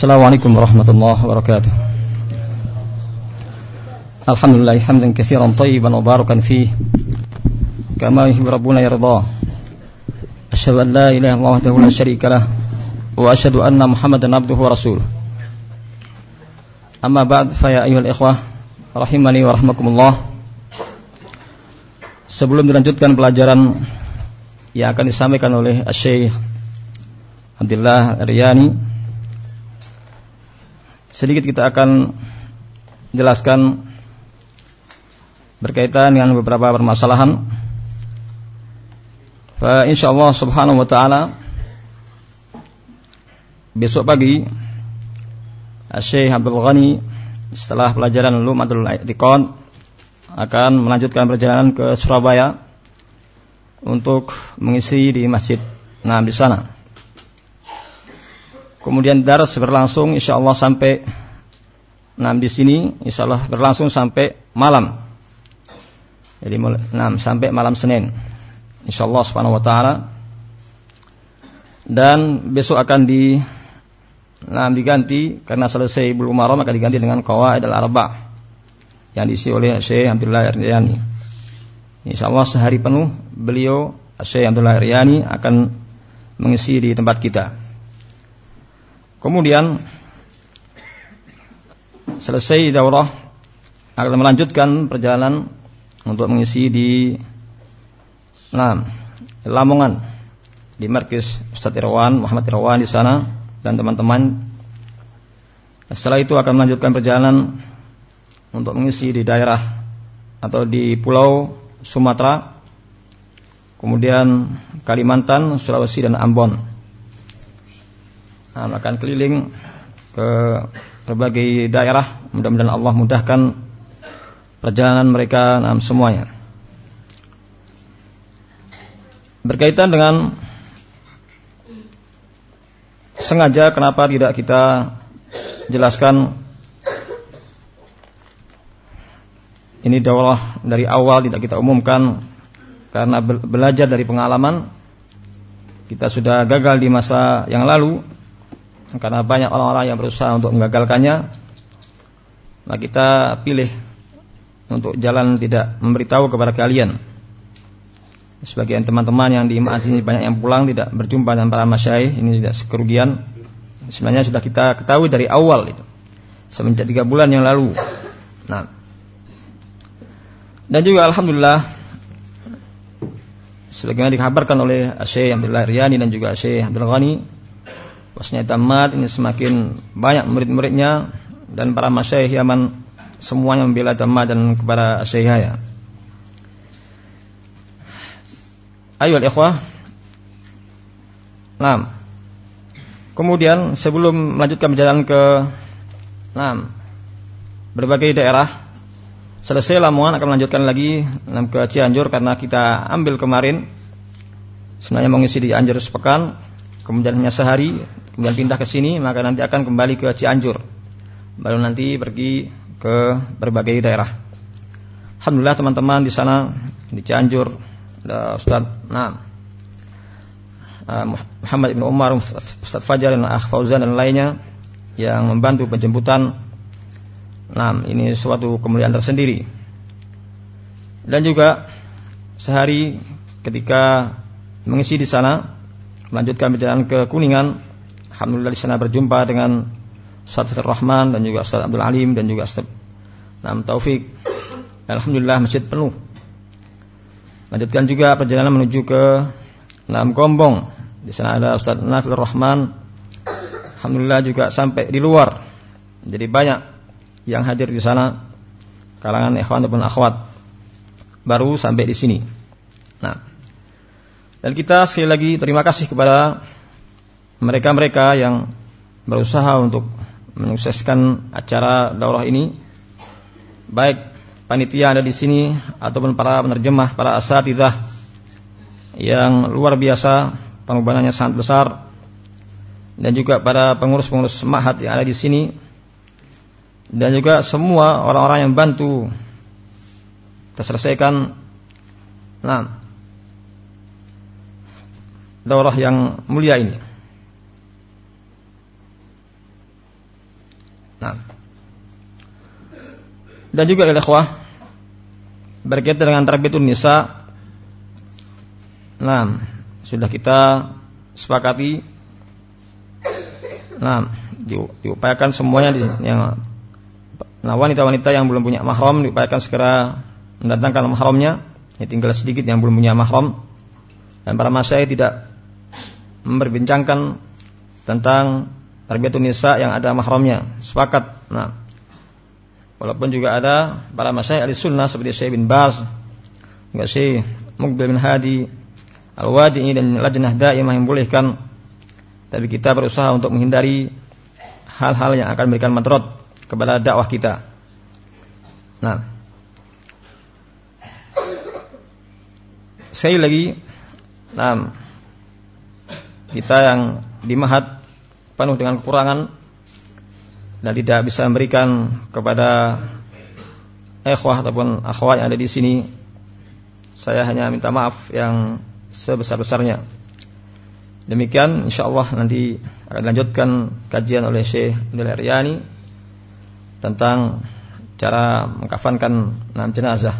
Assalamualaikum warahmatullahi wabarakatuh. Alhamdulillah hamdan katsiran tayyiban wa barakan kama yuhibbu rabbuna yarda. Asyhadu an la ilaha illallah wahdahu la syarika lah wa asyhadu anna Muhammadan abduhu wa rasuluh. Amma ba'd fa ya ayyuhal ikhwah rahimani wa rahmakumullah. Sebelum dilanjutkan pelajaran yang akan disampaikan oleh Syekh Abdullah Riyani sedikit kita akan jelaskan berkaitan dengan beberapa permasalahan. Fa insyaallah subhanahu wa taala besok pagi Syekh Abdul Ghani setelah pelajaran Lumatul I'tiqad akan melanjutkan perjalanan ke Surabaya untuk mengisi di masjid nah di sana. Kemudian daras berlangsung insya Allah sampai nah di sini insya Allah berlangsung sampai malam. Jadi nah, sampai malam Senin. Insya Allah subhanahu wa ta'ala. Dan besok akan di nah, diganti karena selesai belum malam maka diganti dengan qawaid al-arba yang diisi oleh Syekh Abdullah Riyani. Insya Allah sehari penuh beliau Syekh Abdullah Riyani akan mengisi di tempat kita. Kemudian selesai daurah akan melanjutkan perjalanan untuk mengisi di nah, Lamongan di Markis Ustaz Irwan Muhammad Irwan di sana dan teman-teman. Setelah itu akan melanjutkan perjalanan untuk mengisi di daerah atau di Pulau Sumatera, kemudian Kalimantan, Sulawesi dan Ambon akan keliling ke berbagai daerah. Mudah-mudahan Allah mudahkan perjalanan mereka nah, semuanya. Berkaitan dengan sengaja kenapa tidak kita jelaskan ini daulah dari awal tidak kita umumkan karena belajar dari pengalaman kita sudah gagal di masa yang lalu karena banyak orang-orang yang berusaha untuk menggagalkannya maka kita pilih untuk jalan tidak memberitahu kepada kalian. Sebagian teman-teman yang di ini banyak yang pulang tidak berjumpa dengan para masyaih ini tidak kerugian sebenarnya sudah kita ketahui dari awal itu semenjak tiga bulan yang lalu. Nah. Dan juga alhamdulillah sebagaimana dikabarkan oleh Syekh Abdullah Riyani dan juga Syekh Abdul Ghani Wasnya tamat ini semakin banyak murid-muridnya dan para masyayikh Yaman semuanya membela tamat dan kepada ya. Ayo ikhwah. Nah, kemudian sebelum melanjutkan perjalanan ke nah, berbagai daerah selesai Lamongan akan melanjutkan lagi ke Cianjur karena kita ambil kemarin sebenarnya mengisi di Cianjur sepekan kemudian hanya sehari kemudian pindah ke sini maka nanti akan kembali ke Cianjur. Baru nanti pergi ke berbagai daerah. Alhamdulillah teman-teman di sana di Cianjur ada Ustaz nah uh, Muhammad bin Umar Ustaz Fajar dan Akh Fauzan dan lainnya yang membantu penjemputan. Nah ini suatu kemuliaan tersendiri. Dan juga sehari ketika mengisi di sana melanjutkan perjalanan ke Kuningan Alhamdulillah di sana berjumpa dengan Ustaz Rahman dan juga Ustaz Abdul Alim dan juga Ustaz Nam Taufik. Alhamdulillah masjid penuh. Lanjutkan juga perjalanan menuju ke Nam Gombong. Di sana ada Ustaz Nafil Rahman. Alhamdulillah juga sampai di luar. Jadi banyak yang hadir di sana kalangan ikhwan ataupun akhwat baru sampai di sini. Nah, dan kita sekali lagi terima kasih kepada mereka-mereka yang berusaha untuk menyukseskan acara daurah ini. Baik panitia ada di sini ataupun para penerjemah, para asatidzah yang luar biasa pengorbanannya sangat besar. Dan juga para pengurus-pengurus mahat yang ada di sini. Dan juga semua orang-orang yang bantu terselesaikan. Nah daurah yang mulia ini. Nah. Dan juga ikhwah berkaitan dengan tarbiyatun nisa. Nah, sudah kita sepakati Nah, diupayakan semuanya yang nah wanita-wanita yang belum punya mahram diupayakan segera mendatangkan mahramnya. Ya tinggal sedikit yang belum punya mahram. Dan para masyayikh tidak memperbincangkan tentang tarbiyatun nisa yang ada mahramnya. Sepakat. Nah, walaupun juga ada para masyayikh ahli sunnah seperti Syekh bin Baz, enggak Syekh Muqbil bin Hadi, Al-Wadi'i dan Lajnah Daimah yang bolehkan. Tapi kita berusaha untuk menghindari hal-hal yang akan memberikan madrot kepada dakwah kita. Nah, sekali lagi, nah, kita yang di mahat penuh dengan kekurangan dan tidak bisa memberikan kepada ikhwah ataupun akhwat yang ada di sini saya hanya minta maaf yang sebesar-besarnya demikian insyaallah nanti akan dilanjutkan kajian oleh Syekh Abdul Riyani tentang cara mengkafankan enam jenazah.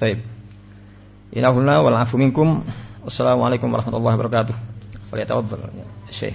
Baik. Inahullah wal afu minkum. Wassalamualaikum warahmatullahi wabarakatuh. 我给他捂着呢，谁？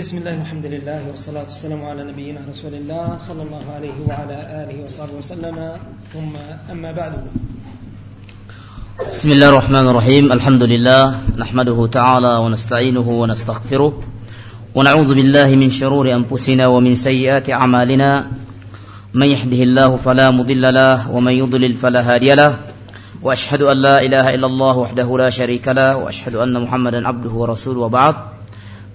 بسم الله والحمد لله والصلاة والسلام على نبينا رسول الله صلى الله عليه وعلى آله وصحبه وسلم ثم أما بعد بسم الله الرحمن الرحيم الحمد لله نحمده تعالى ونستعينه ونستغفره ونعوذ بالله من شرور أنفسنا ومن سيئات أعمالنا من يهده الله فلا مضل له ومن يضلل فلا هادي له وأشهد أن لا إله إلا الله وحده لا شريك له وأشهد أن محمدا عبده ورسوله وبعد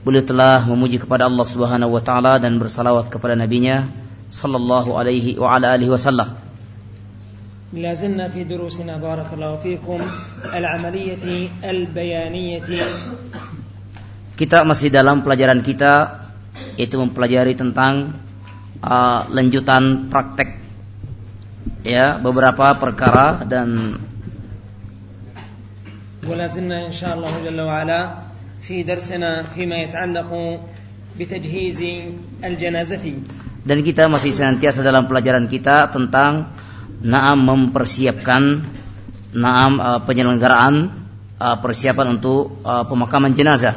Beliau telah memuji kepada Allah Subhanahu wa taala dan bersalawat kepada nabinya sallallahu alaihi wa ala alihi wasallam. لازلنا في دروسنا بارك الله فيكم العملية البيانية Kita masih dalam pelajaran kita yaitu mempelajari tentang uh, lanjutan praktek ya beberapa perkara dan ولا زلنا إن شاء الله جل وعلا في درسنا فيما يتعلق بتجهيز الجنازة dan kita masih senantiasa dalam pelajaran kita tentang naam mempersiapkan naam uh, penyelenggaraan uh, persiapan untuk uh, pemakaman jenazah.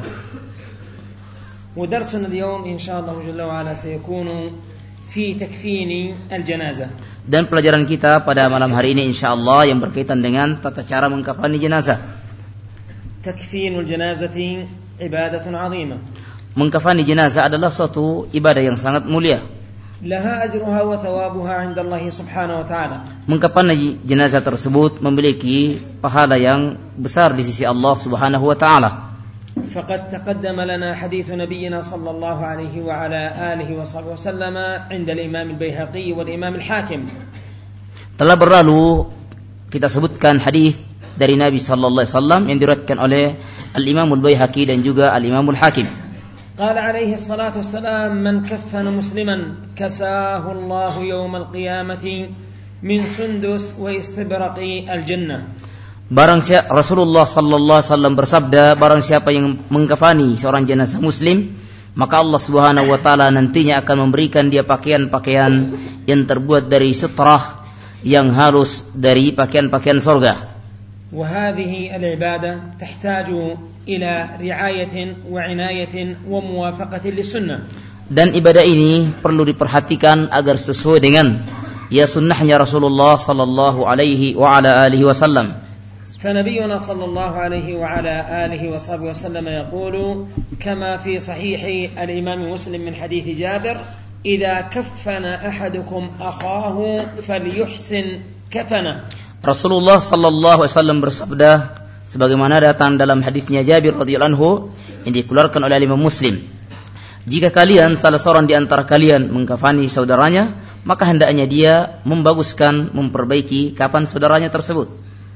ودرسنا اليوم إن شاء الله جل وعلا سيكون في تكفين الجنازة Dan pelajaran kita pada malam hari ini insya Allah yang berkaitan dengan tata cara mengkafani jenazah. تكفين الجنازة عبادة عظيمة Mengkafani jenazah adalah suatu ibadah yang sangat mulia. لها أجرها وثوابها عند الله سبحانه وتعالى Mengkafani jenazah tersebut memiliki pahala yang besar di sisi Allah Subhanahu wa taala. فقد تقدم لنا حديث نبينا صلى الله عليه وعلى آله وصحبه وسلم عند الإمام البيهقي والإمام الحاكم Telah berlalu kita sebutkan hadis dari Nabi sallallahu alaihi wasallam yang diriwayatkan oleh Al-Imam Al-Baihaqi dan juga Al-Imam Al-Hakim. قال عليه الصلاة والسلام من كفن مسلما كساه الله يوم القيامة من سندس واستبرق الجنة Barang siapa Rasulullah sallallahu alaihi wasallam bersabda, barang siapa yang mengkafani seorang jenazah muslim, maka Allah Subhanahu wa taala nantinya akan memberikan dia pakaian-pakaian yang terbuat dari sutrah yang halus dari pakaian-pakaian sorga. وهذه العبادة تحتاج إلى رعاية وعناية وموافقة للسنة Dan ibadah ini perlu diperhatikan agar sesuai dengan ya sunnahnya Rasulullah sallallahu alaihi wa ala alihi wasallam. فنبينا صلى الله عليه وعلى آله وصحبه وسلم يقول كما في صحيح الإمام مسلم من حديث جابر إذا كفن أحدكم أخاه فليحسن كفنه Rasulullah sallallahu alaihi wasallam bersabda sebagaimana datang dalam hadisnya Jabir radhiyallahu anhu yang dikeluarkan oleh Imam Muslim. Jika kalian salah seorang di antara kalian mengkafani saudaranya, maka hendaknya dia membaguskan, memperbaiki kapan saudaranya tersebut.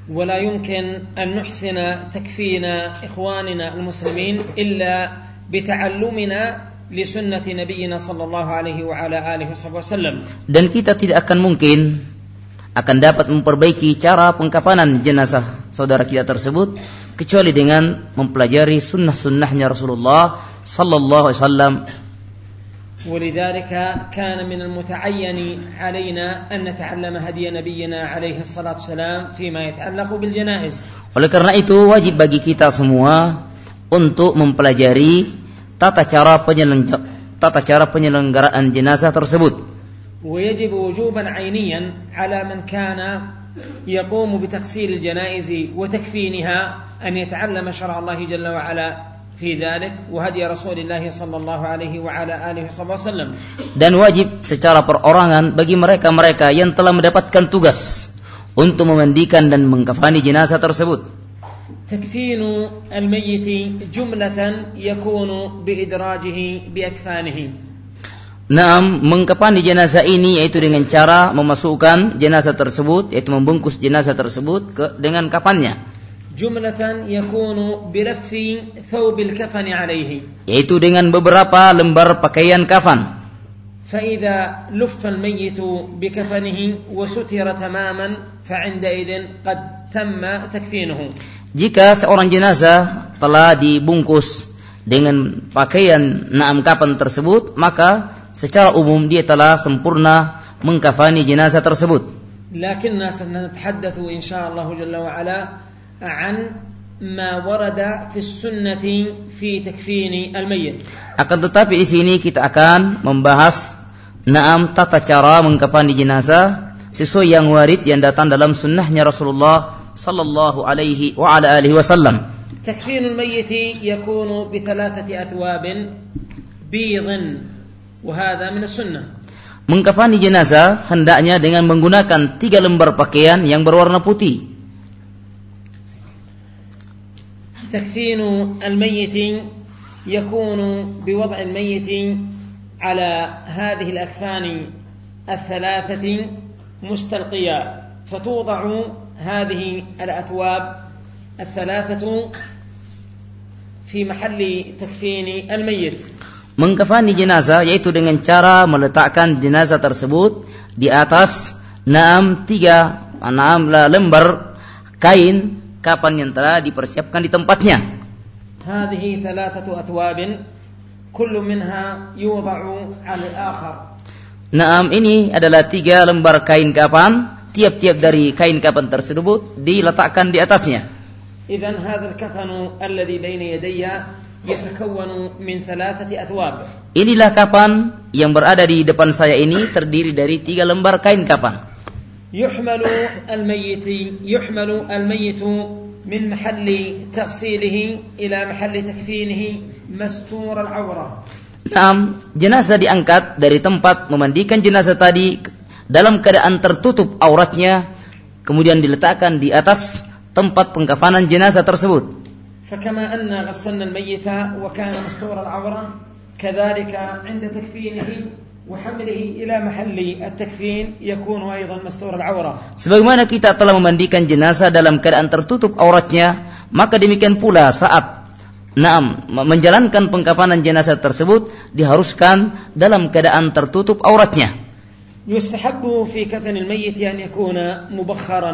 ولا يمكن أن نحسن تكفين إخواننا المسلمين إلا بتعلمنا لسنة نبينا صلى الله عليه وعلى آله وصحبه وسلم Dan kita tidak akan mungkin akan dapat memperbaiki cara pengkafanan jenazah saudara kita tersebut kecuali dengan mempelajari sunnah-sunnahnya Rasulullah sallallahu alaihi wasallam ولذلك كان من المتعين علينا أن نتعلم هدي نبينا عليه الصلاة والسلام فيما يتعلق بالجنائز Oleh karena itu wajib bagi kita semua untuk mempelajari tata cara penyelenggaraan tata cara penyelenggaraan jenazah tersebut. ويجب وجوبا عينيا على من كان يقوم بتغسيل الجنائز وتكفينها أن يتعلم شرع الله جل وعلا في ذلك وهدي رسول الله صلى الله عليه وعلى آله وصحبه وسلم Dan wajib secara perorangan bagi mereka-mereka yang telah mendapatkan tugas untuk memandikan dan mengkafani jenazah tersebut. تكفين الميت جملة يكون بإدراجه بأكفانه Naam, mengkafani jenazah ini yaitu dengan cara memasukkan jenazah tersebut yaitu membungkus jenazah tersebut ke dengan kafannya جملة يكون بلف ثوب الكفن عليه yaitu dengan beberapa lembar pakaian kafan. فإذا لف الميت بكفنه وستر تماما فعندئذ قد تم تكفينه Jika seorang jenazah telah dibungkus dengan pakaian naam kafan tersebut, maka secara umum dia telah sempurna mengkafani jenazah tersebut. لكننا سنتحدث إن شاء الله جل وعلا عن ما ورد في السنة في تكفين الميت Akan tetapi di sini kita akan membahas naam tata cara mengkafani jenazah sesuai yang warid yang datang dalam sunnahnya Rasulullah sallallahu alaihi wa ala alihi wasallam. تكفين الميت يكون بثلاثة أثواب بيض وهذا من السنة Mengkafani jenazah hendaknya dengan menggunakan tiga lembar pakaian yang berwarna putih. تكفين الميت يكون بوضع الميت على هذه الأكفان الثلاثة مستلقيا فتوضع هذه الأثواب الثلاثة في محل تكفين الميت. Mengkafani jenazah yaitu dengan cara meletakkan jenazah tersebut di atas enam tiga enam lembar kain kapan yang telah dipersiapkan di tempatnya. هذه ثلاثة أثواب كل منها يوضع على الآخر Naam ini adalah tiga lembar kain kapan, tiap-tiap dari kain kapan tersebut diletakkan di atasnya. إذا هذا الكفن الذي بين يدي يتكون من ثلاثة أثواب Inilah kapan yang berada di depan saya ini terdiri dari tiga lembar kain kapan. يحمل الميت يحمل الميت من محل تغسيله إلى محل تكفينه مستور العورة Naam, jenazah diangkat dari tempat memandikan jenazah tadi dalam keadaan tertutup auratnya, kemudian diletakkan di atas tempat pengkafanan jenazah tersebut. فكما أن غسلنا الميت وكان مستور العورة كذلك عند تكفينه وحمله إلى محل التكفين يكون أيضا مستور العورة Sebagaimana kita telah memandikan jenazah dalam keadaan tertutup auratnya, maka demikian pula saat Naam, menjalankan pengkafanan jenazah tersebut diharuskan dalam keadaan tertutup auratnya. يستحب في كفن الميت أن يكون مبخرا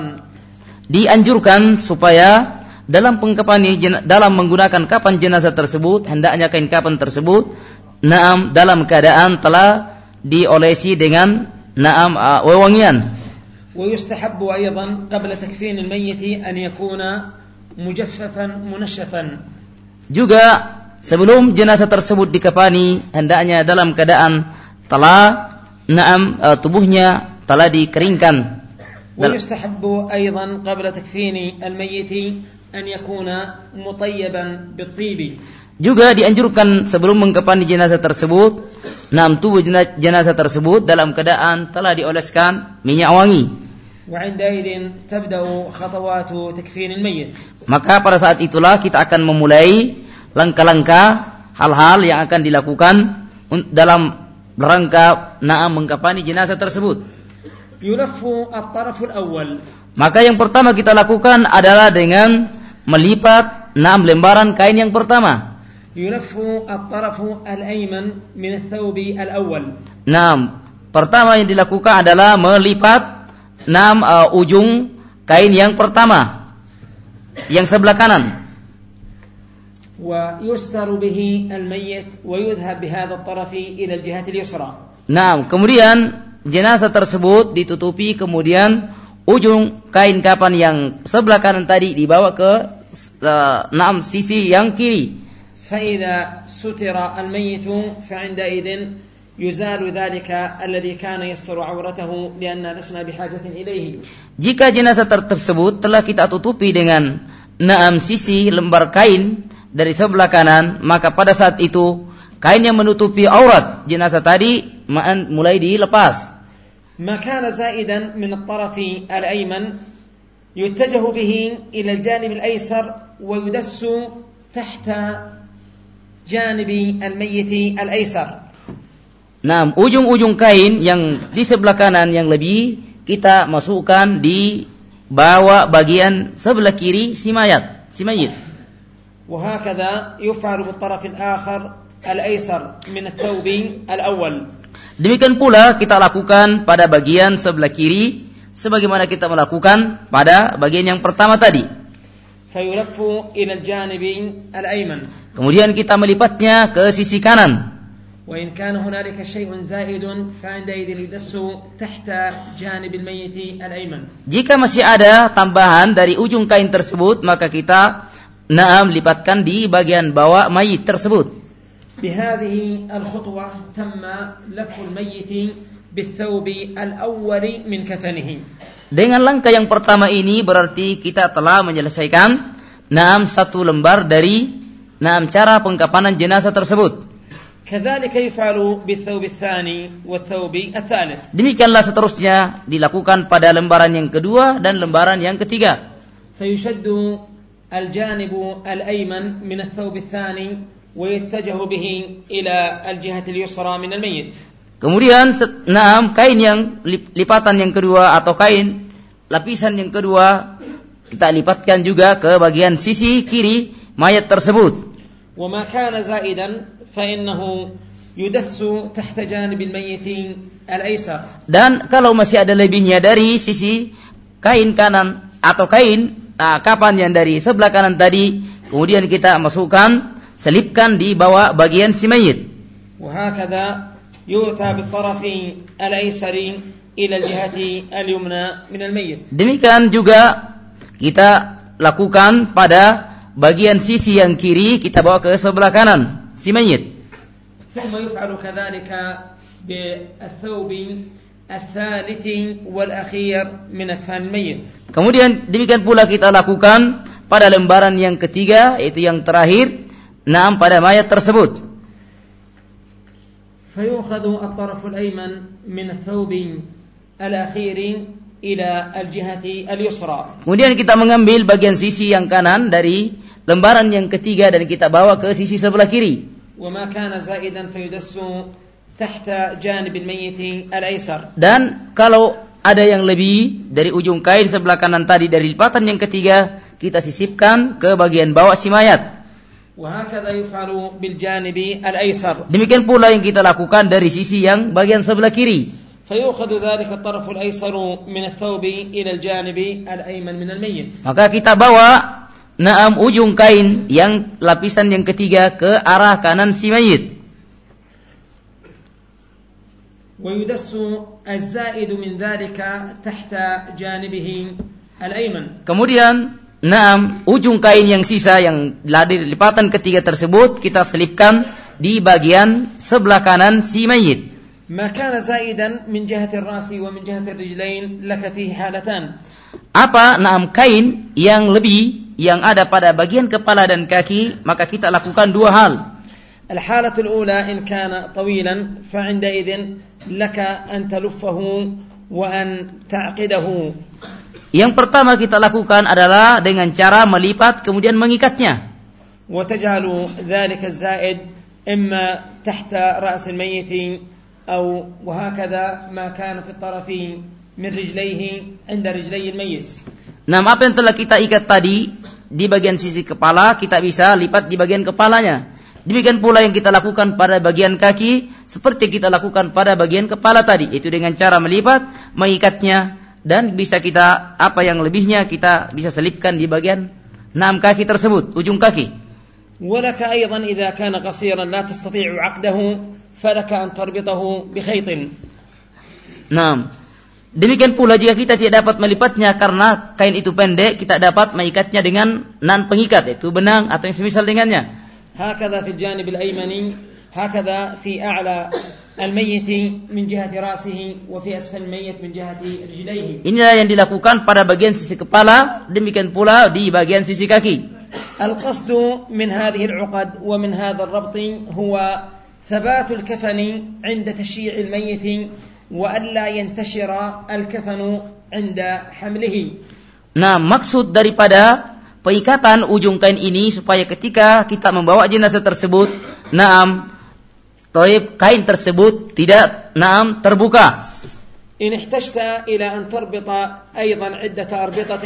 Dianjurkan supaya dalam pengkapan dalam menggunakan kapan jenazah tersebut hendaknya kain kapan tersebut naam dalam keadaan telah diolesi dengan naam uh, wewangian. ويستحب أيضا قبل تكفين الميت أن يكون مجففا منشفا Juga sebelum jenazah tersebut dikafani hendaknya dalam keadaan telah naam uh, tubuhnya telah dikeringkan. Dal- ويستحب أيضا قبل تكفين الميت an yakuna mutayyiban bitibi. Juga dianjurkan sebelum mengkepani jenazah tersebut, enam tubuh jenazah tersebut dalam keadaan telah dioleskan minyak wangi. Maka pada saat itulah kita akan memulai langkah-langkah hal-hal yang akan dilakukan dalam rangka naam mengkapani jenazah tersebut. Maka yang pertama kita lakukan adalah dengan melipat enam lembaran kain yang pertama. Enam. Pertama yang dilakukan adalah melipat enam uh, ujung kain yang pertama. Yang sebelah kanan. Nah, kemudian jenazah tersebut ditutupi kemudian ujung kain kapan yang sebelah kanan tadi dibawa ke uh, enam sisi yang kiri. فإذا ستر الميت فعندئذ يزال ذلك الذي كان يستر عورته لأن لسنا بحاجة إليه Jika jenazah ter- tersebut telah kita tutupi dengan enam sisi lembar kain dari sebelah kanan, maka pada saat itu kain yang menutupi aurat jenazah tadi ma- mulai dilepas. ما كان زائدا من الطرف الأيمن يتجه به إلى الجانب الأيسر ويدس تحت جانب الميت الأيسر Nah, ujung-ujung kain yang di sebelah kanan yang lebih kita masukkan di bawah bagian sebelah kiri si mayat, si mayit. وهكذا يفعل بالطرف الآخر الأيسر من الثوب الأول Demikian pula kita lakukan pada bagian sebelah kiri sebagaimana kita melakukan pada bagian yang pertama tadi. Kemudian kita melipatnya ke sisi kanan. Jika masih ada tambahan dari ujung kain tersebut, maka kita naam lipatkan di bagian bawah mayit tersebut. بهذه الخطوة تم لف الميت بالثوب الأول من كفنه Dengan langkah yang pertama ini berarti kita telah menyelesaikan naam satu lembar dari naam cara pengkapanan jenazah tersebut. كذلك يفعل بالثوب الثاني والثوب الثالث Demikianlah seterusnya dilakukan pada lembaran yang kedua dan lembaran yang ketiga. فيشد الجانب الأيمن من الثوب الثاني ويتجه به إلى الجهة اليسرى من الميت Kemudian set- naam kain yang lip- lipatan yang kedua atau kain lapisan yang kedua kita lipatkan juga ke bagian sisi kiri mayat tersebut. وما كان زائدا فإنه يدس تحت جانب الميت الأيسر Dan kalau masih ada lebihnya dari sisi kain kanan atau kain nah, kapan yang dari sebelah kanan tadi, kemudian kita masukkan, selipkan di bawah bagian si mayit. وهكذا يؤتى بالطرف الأيسر إلى الجهة اليمنى من الميت Demikian juga kita lakukan pada bagian sisi yang kiri kita bawa ke sebelah kanan si mayit. ثم يفعل كذلك بالثوب الثالث والأخير من أكفان الميت Kemudian demikian pula kita lakukan pada lembaran yang ketiga yaitu yang terakhir naam pada mayat tersebut. فيؤخذ الطرف الأيمن من الثوب الأخير إلى الجهة اليسرى Kemudian kita mengambil bagian sisi yang kanan dari lembaran yang ketiga dan kita bawa ke sisi sebelah kiri. وما كان زائدا فيدس تحت جانب الميت الأيسر Dan kalau ada yang lebih dari ujung kain sebelah kanan tadi dari lipatan yang ketiga, kita sisipkan ke bagian bawah si mayat. Demikian pula yang kita lakukan dari sisi yang bagian sebelah kiri. فيؤخذ ذلك الطرف الأيسر من الثوب إلى الجانب الأيمن من الميت Maka kita bawa naam ujung kain yang lapisan yang ketiga ke arah kanan si mayit. ويدس الزائد من ذلك تحت جانبه الأيمن Kemudian naam ujung kain yang sisa yang dari lipatan ketiga tersebut kita selipkan di bagian sebelah kanan si mayit. ما كان زائدا من جهة الرأس ومن جهة الرجلين لك فيه حالتان Apa naam kain yang lebih yang ada pada bagian kepala dan kaki maka kita lakukan dua hal. الحالة الأولى إن كان طويلا فعندئذ لك أن تلفه وأن تعقده Yang pertama kita lakukan adalah dengan cara melipat kemudian mengikatnya. وتجعل ذلك الزائد إما تحت رأس الميت أو وهكذا ما كان في الطرف من رجليه عند رجلي الميت Nah, apa yang telah kita ikat tadi di bagian sisi kepala kita bisa lipat di bagian kepalanya. Demikian pula yang kita lakukan pada bagian kaki seperti kita lakukan pada bagian kepala tadi, itu dengan cara melipat, mengikatnya dan bisa kita apa yang lebihnya kita bisa selipkan di bagian enam kaki tersebut, ujung kaki. ولك أيضا إذا كان قصيرا لا تستطيع عقده فلك أن تربطه بخيط Nah, demikian pula jika kita tidak dapat melipatnya karena kain itu pendek, kita dapat mengikatnya dengan nan pengikat, yaitu benang atau yang semisal dengannya. هكذا في الجانب الأيمن هكذا في أعلى الميت من جهة رأسه وفي أسفل الميت من جهة رجليه Inilah yang dilakukan pada bagian sisi kepala, demikian pula di bagian sisi kaki. القصد من هذه العقد ومن هذا الربط هو ثبات الكفن عند تشييع الميت وألا ينتشر الكفن عند حمله Nah, maksud daripada pengikatan ujung kain ini supaya ketika kita membawa jenazah tersebut, naam, toib kain tersebut tidak naam terbuka. إن احتجت إلى أن تربط أيضا عدة أربطة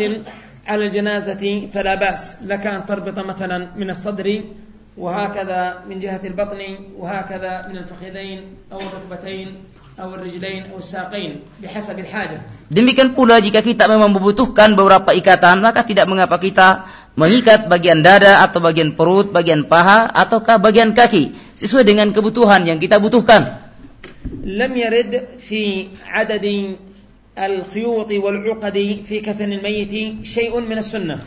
على الجنازة فلا بأس لك أن تربط مثلا من الصدر وهكذا من جهة البطن وهكذا من الفخذين أو الركبتين أو الرجلين أو الساقين بحسب الحاجة Demikian pula jika kita memang membutuhkan beberapa ikatan, maka tidak mengapa kita mengikat bagian dada atau bagian perut, bagian paha ataukah bagian kaki sesuai dengan kebutuhan yang kita butuhkan. لم يرد في عدد الخيوط والعقد في كفن الميت شيء من السنة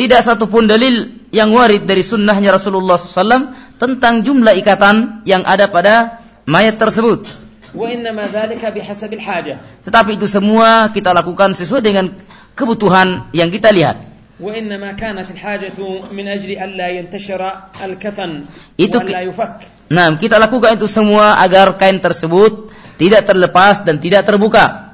tidak satupun dalil yang warid dari sunnahnya Rasulullah SAW tentang jumlah ikatan yang ada pada mayat tersebut. وإنما ذلك بحسب الحاجة Tetapi itu semua kita lakukan sesuai dengan kebutuhan yang kita lihat. وإنما كانت الحاجة من أجل ألا ينتشر الكفن Itu وألا ki- يفك Nah, kita lakukan itu semua agar kain tersebut tidak terlepas dan tidak terbuka.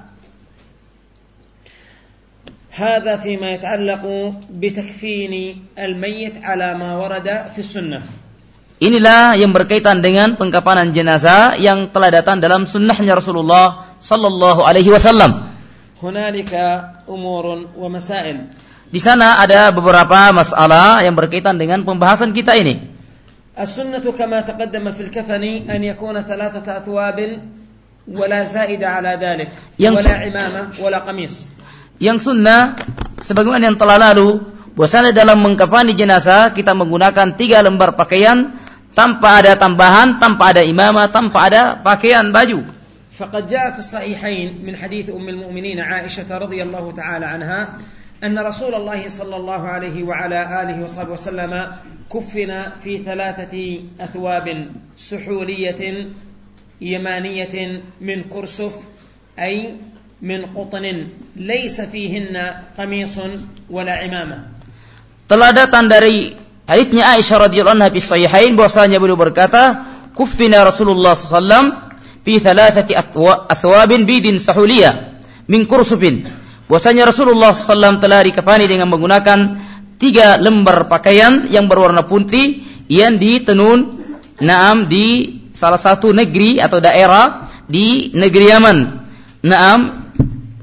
هذا فيما يتعلق بتكفين الميت على ما ورد في السنة Inilah yang berkaitan dengan pengkapanan jenazah yang telah datang dalam sunnahnya Rasulullah Sallallahu Alaihi Wasallam. هنالك أمور ومسائل Di sana ada beberapa masalah yang berkaitan dengan pembahasan kita ini. السنة كما تقدم في الكفن أن يكون ثلاثة أثواب ولا زائد على ذلك Yang ولا su- عمامة ولا قميص Yang sunnah, sebagaimana yang telah lalu, bahwasanya dalam mengkafani jenazah kita menggunakan tiga lembar pakaian tanpa ada tambahan, tanpa ada imamah, tanpa ada pakaian baju. فقد جاء في الصحيحين من حديث أم المؤمنين عائشة رضي الله تعالى عنها أن رسول الله صلى الله عليه وعلى آله وصحبه وسلم كفن في ثلاثة أثواب سحولية يمانية من كرسف أي من قطن ليس فيهن قميص ولا عمامة Telah datang dari hadisnya Aisyah radhiyallahu anha fi sahihain bahwasanya beliau berkata, "Kuffina Rasulullah SAW fi thalathati athwa- athwabin bidin sahuliyah min kursufin." Bahwasanya Rasulullah SAW telah dikafani dengan menggunakan tiga lembar pakaian yang berwarna putih yang ditenun naam di salah satu negeri atau daerah di negeri Yaman. Naam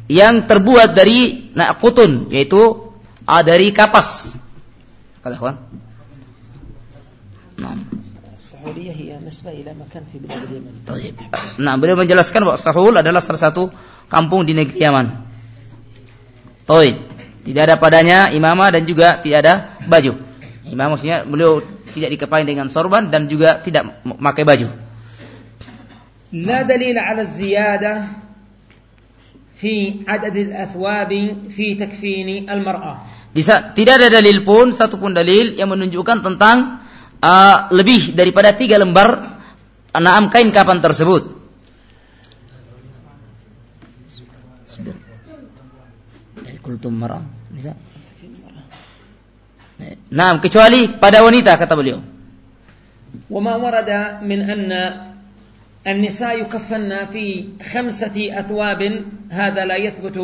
yang terbuat dari naqutun yaitu ah, dari kapas. Kalau Nah. Nah, beliau menjelaskan bahwa Sahul adalah salah satu kampung di negeri Yaman. Taib. Tidak ada padanya imamah dan juga tidak ada baju. Imam maksudnya beliau tidak dikepani dengan sorban dan juga tidak memakai baju. لا دليل على الزيادة في عدد الأثواب في تكفين المرأة Bisa, tidak ada dalil pun satupun dalil yang menunjukkan tentang uh, lebih daripada tiga lembar naam kain kapan tersebut. Kultum mar'ah. Bisa? Eh, Naam, kecuali pada wanita kata beliau. وما ورد من أن النساء يكفن في خمسة أثواب هذا لا يثبت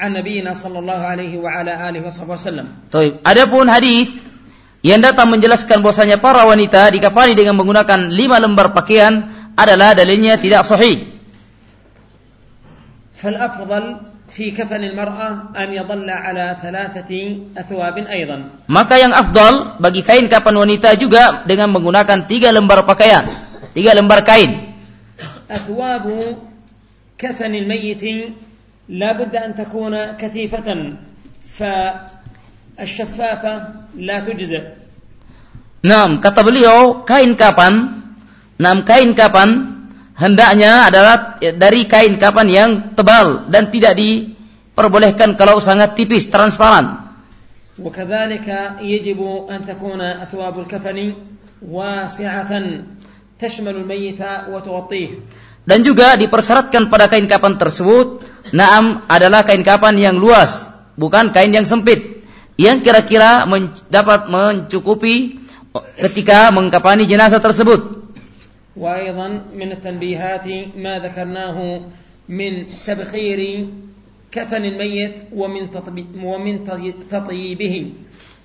عن نبينا صلى الله عليه وعلى آله وصحبه وسلم Taib. Adapun hadis yang datang menjelaskan bahwasanya para wanita dikafani dengan menggunakan lima lembar pakaian adalah dalilnya tidak sahih. فالأفضل في كفن المرأة أن يظل على ثلاثة أثواب أيضا. maka yang afdal bagi kain kapan wanita juga dengan menggunakan tiga lembar pakaian, tiga lembar kain. أثواب كفن الميت لا بد أن تكون كثيفة فالشفافة لا تجزء. نعم كتب ليو كائن كابان نعم كائن كابان hendaknya adalah dari kain kapan yang tebal dan tidak diperbolehkan kalau sangat tipis, transparan. وكذلك يجب أن تكون أثواب الكفن واسعة تشمل الميت وتغطيه Dan juga dipersyaratkan pada kain kapan tersebut, naam adalah kain kapan yang luas, bukan kain yang sempit, yang kira-kira men- dapat mencukupi ketika mengkapani jenazah tersebut. وأيضا من التنبيهات ما ذكرناه من تبخير كفن الميت ومن تطبي- ومن تطي- تطييبه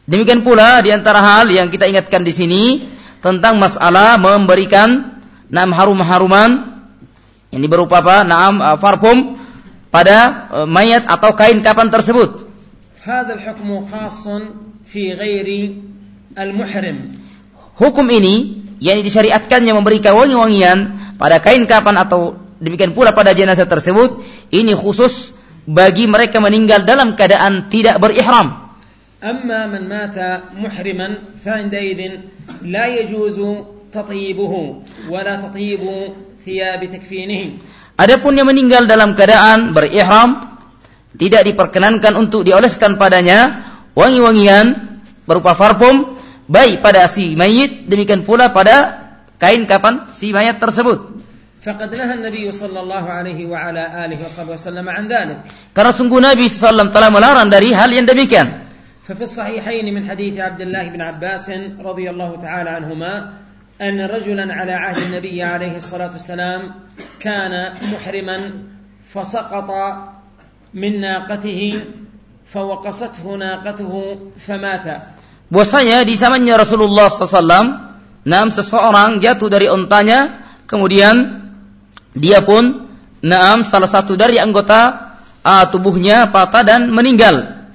Demikian pula di antara hal yang kita ingatkan di sini tentang masalah memberikan naam harum-haruman ini berupa apa? Naam uh, parfum pada uh, mayat atau kain kapan tersebut. هذا الحكم خاص في غير المحرم Hukum ini yang disyariatkannya memberikan wangi-wangian pada kain kapan atau demikian pula pada jenazah tersebut ini khusus bagi mereka meninggal dalam keadaan tidak berihram. أما من مات محرما فعندئذ لا يجوز تطيبه ولا تطيب ثياب تكفينه Adapun yang meninggal dalam keadaan berihram tidak diperkenankan untuk dioleskan padanya wangi-wangian berupa parfum baik pada si mayit demikian pula pada kain kapan si mayat tersebut. فقد نهى النبي صلى الله عليه وعلى آله وصحبه وسلم عن ذلك Karena sungguh Nabi SAW telah melarang dari hal yang demikian. ففي الصحيحين من حديث عبد الله بن عباس رضي الله تعالى عنهما أن رجلا على عهد النبي عليه الصلاة والسلام كان محرما فسقط من ناقته فوقصته ناقته فمات Bahwasanya di zamannya Rasulullah SAW, Naam seseorang jatuh dari ontanya, kemudian dia pun Naam salah satu dari anggota uh, tubuhnya patah dan meninggal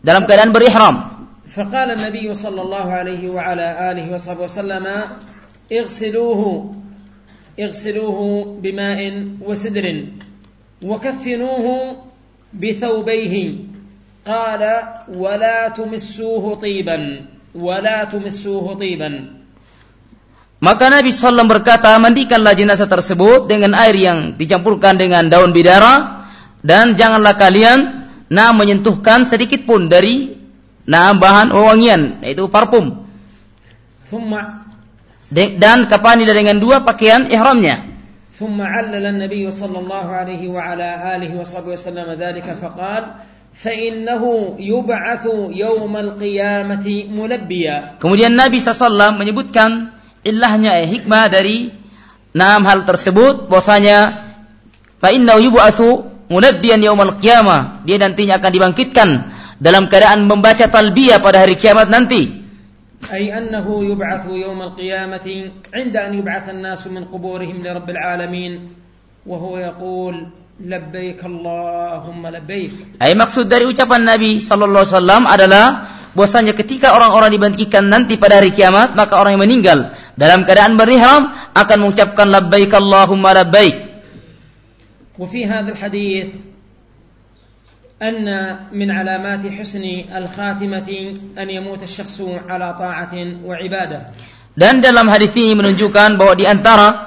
dalam keadaan berihram. فقال النبي صلى الله عليه وعلى آله وصحبه وسلم اغسلوه اغسلوه بماء وسدر وكفنوه بثوبيه قال ولا تمسوه طيبا ولا تمسوه طيبا Maka Nabi SAW berkata, mandikanlah jenazah tersebut dengan air yang dicampurkan dengan daun bidara dan janganlah kalian nah menyentuhkan sedikit pun dari nah bahan wewangian yaitu parfum ثم De- dan kapani dengan dua pakaian ihramnya. ثم علل النبي صلى الله عليه وعلى آله وصحبه وسلم ذلك فقال فإنه يبعث يوم القيامة ملبيا Kemudian Nabi SAW menyebutkan ilahnya eh, hikmah dari enam hal tersebut bahwasanya fa innahu yub'atsu munabbiyan yaumal qiyamah dia nantinya akan dibangkitkan dalam keadaan membaca talbiyah pada hari kiamat nanti أي أنه يبعث يوم القيامة عند أن يبعث الناس من قبورهم لرب العالمين وهو يقول لبيك اللهم لبيك Ay maksud dari ucapan Nabi sallallahu alaihi wasallam adalah bahwasanya ketika orang-orang dibangkitkan nanti pada hari kiamat maka orang yang meninggal dalam keadaan berihram akan mengucapkan labbaik Allahumma labbaik وفي هذا الحديث أن من علامات حسن الخاتمة أن يموت الشخص على طاعة وعبادة Dan dalam hadis ini menunjukkan bahwa di antara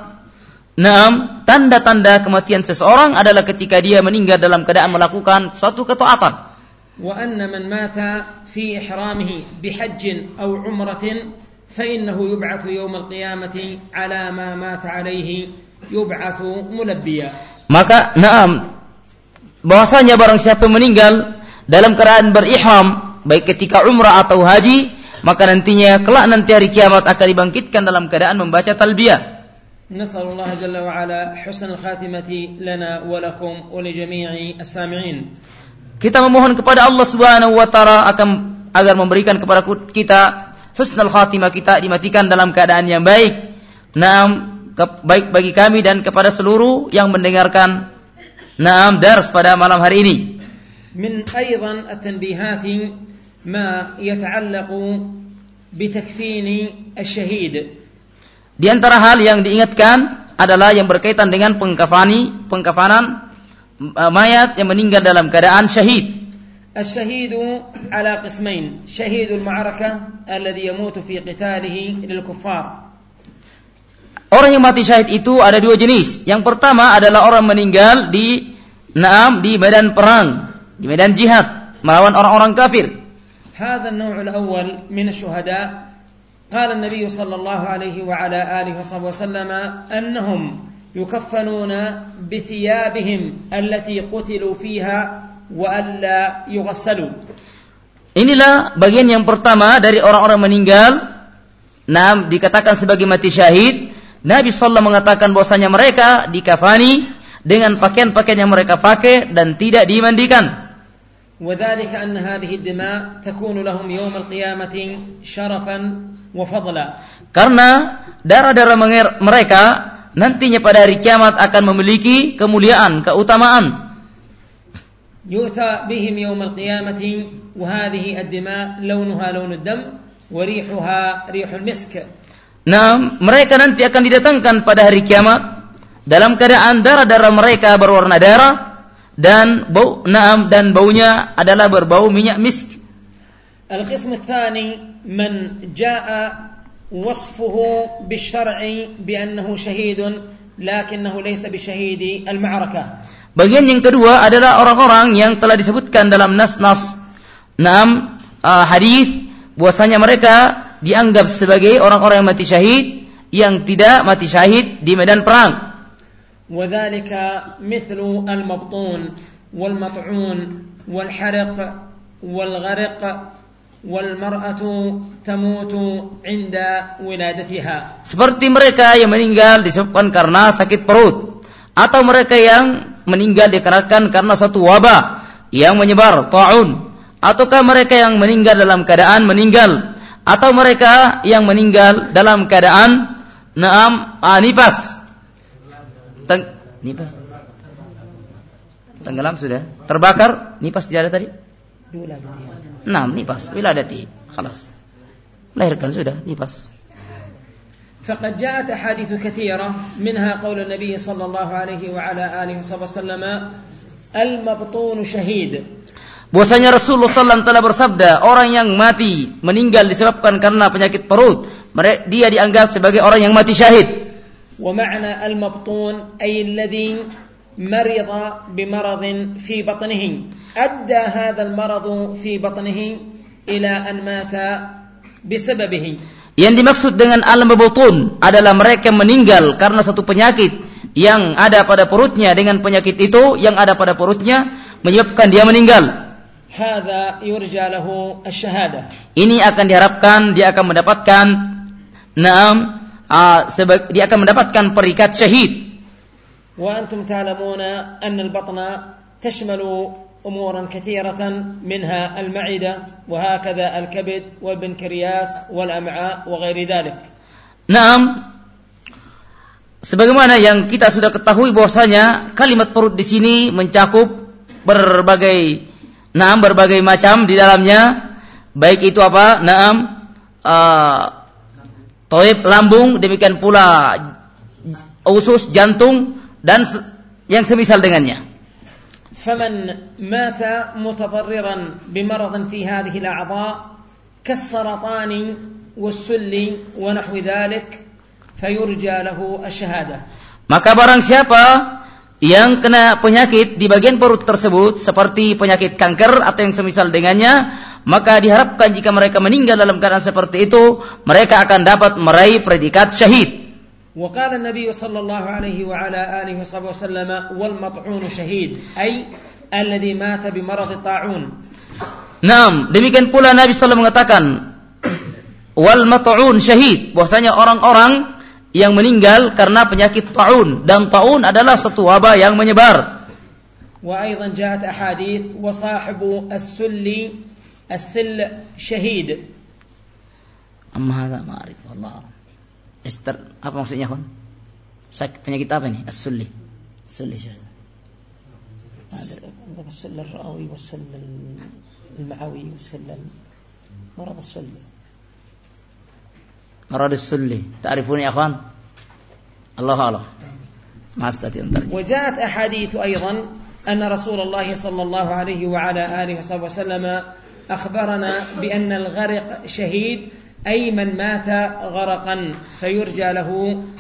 Naam, tanda-tanda kematian seseorang adalah ketika dia meninggal dalam keadaan melakukan suatu ketaatan. Wa anna man mata fi ihramihi bihajj aw umratin fa innahu yub'athu yawm al-qiyamati ala ma mata alayhi yub'athu mulabbiya. Maka naam bahwasanya barang siapa meninggal dalam keadaan berihram baik ketika umrah atau haji maka nantinya kelak nanti hari kiamat akan dibangkitkan dalam keadaan membaca talbiyah نسأل الله جل وعلا حسن الخاتمة لنا ولكم ولجميع السامعين Kita memohon kepada Allah Subhanahu wa taala akan agar memberikan kepada kita husnul khatimah kita dimatikan dalam keadaan yang baik. Naam ke- baik bagi kami dan kepada seluruh yang mendengarkan naam dars pada malam hari ini. من أيضا التنبيهات ما يتعلق بتكفين الشهيد Di antara hal yang diingatkan adalah yang berkaitan dengan pengkafani, pengkafanan eh, mayat yang meninggal dalam keadaan syahid. الشهيد على قسمين شهيد المعركة الذي يموت في قتاله للكفار Orang yang mati syahid itu ada dua jenis. Yang pertama adalah orang meninggal di naam di medan perang, di medan jihad melawan orang-orang kafir. هذا النوع الأول من الشهداء قال النبي صلى الله عليه وعلى آله وصحبه وسلم أنهم يكفنون بثيابهم التي قتلوا فيها وألا يغسلوا Inilah bagian yang pertama dari orang-orang meninggal. Nah, dikatakan sebagai mati syahid. Nabi SAW mengatakan bahwasanya mereka dikafani dengan pakaian-pakaian yang mereka pakai dan tidak dimandikan. وذلك أن هذه الدماء تكون لهم يوم القيامة شرفا وفضلا Karena darah-darah menger- mereka nantinya pada hari kiamat akan memiliki kemuliaan, keutamaan. يؤتى بهم يوم القيامة وهذه الدماء لونها لون الدم وريحها ريح المسك Nah, mereka nanti akan didatangkan pada hari kiamat dalam keadaan darah-darah mereka berwarna darah dan bau naam dan baunya adalah berbau minyak misk. Al-qism man jaa wasfuhu lakinnahu laysa al-ma'rakah. Bagian yang kedua adalah orang-orang yang telah disebutkan dalam nas-nas naam uh, hadis bahwasanya mereka dianggap sebagai orang-orang yang mati syahid yang tidak mati syahid di medan perang. وذلك مثل المبطون والمطعون والحرق والغرق والمرأة تموت عند ولادتها. Seperti mereka yang meninggal disebabkan karena sakit perut atau mereka yang meninggal dikarenakan karena suatu wabah yang menyebar taun ataukah mereka yang meninggal dalam keadaan meninggal atau mereka yang meninggal dalam keadaan naam ah, nipas Teng nipas tenggelam sudah terbakar nipas tidak ada tadi Nah, nipas wiladati خلاص melahirkan sudah nipas فقد جاءت أحاديث كثيرة منها قول النبي صلى الله عليه وعلى آله وصحبه وسلم المبطون شهيد Bahwasanya Rasulullah SAW telah bersabda, orang yang mati meninggal disebabkan karena penyakit perut, dia dianggap sebagai orang yang mati syahid. ومعنى المبطون أي الذي مرض بمرض في بطنه أدى هذا المرض في بطنه إلى أن مات بسببه Yang dimaksud dengan alam bebutun adalah mereka yang meninggal karena satu penyakit yang ada pada perutnya dengan penyakit itu yang ada pada perutnya menyebabkan dia meninggal. Ini akan diharapkan dia akan mendapatkan naam uh, dia akan mendapatkan perikat syahid. وأنتم تعلمون أن البطن تشمل أمورا كثيرة منها المعدة وهكذا الكبد والبنكرياس والأمعاء وغير ذلك نعم Sebagaimana yang kita sudah ketahui bahwasanya kalimat perut di sini mencakup berbagai naam berbagai macam di dalamnya baik itu apa? Naam uh, toib lambung demikian pula usus jantung dan yang semisal dengannya. فمن مات متضررا بمرض في هذه الأعضاء كالسرطان والسل ونحو ذلك فيرجى له الشهادة Maka barang siapa yang kena penyakit di bagian perut tersebut seperti penyakit kanker atau yang semisal dengannya, maka diharapkan jika mereka meninggal dalam keadaan seperti itu, mereka akan dapat meraih predikat syahid. وقال النبي صلى الله عليه وعلى آله وصحبه وسلم والمطعون شهيد أي الذي مات بمرض الطاعون Naam, demikian pula Nabi SAW mengatakan wal mat'un syahid, bahwasanya orang-orang yang meninggal karena penyakit taun dan taun adalah satu wabah yang menyebar. وأيضا جاءت أحاديث وصاحب السل السل شهيد. أما هذا ما أعرف والله Ester, apa maksudnya kon? Penyakit apa nih? As-sulli. Sulli. عندك السل الرئوي والسل المعوي والسل مرض السل مرض السلي تعرفون يا إخوان الله أعلم ما أستطيع أن وجاءت أحاديث أيضا أن رسول الله صلى الله عليه وعلى آله وصحبه وسلم اخبرنا بان الغرق شهيد أي من مات غرقا فيرجى له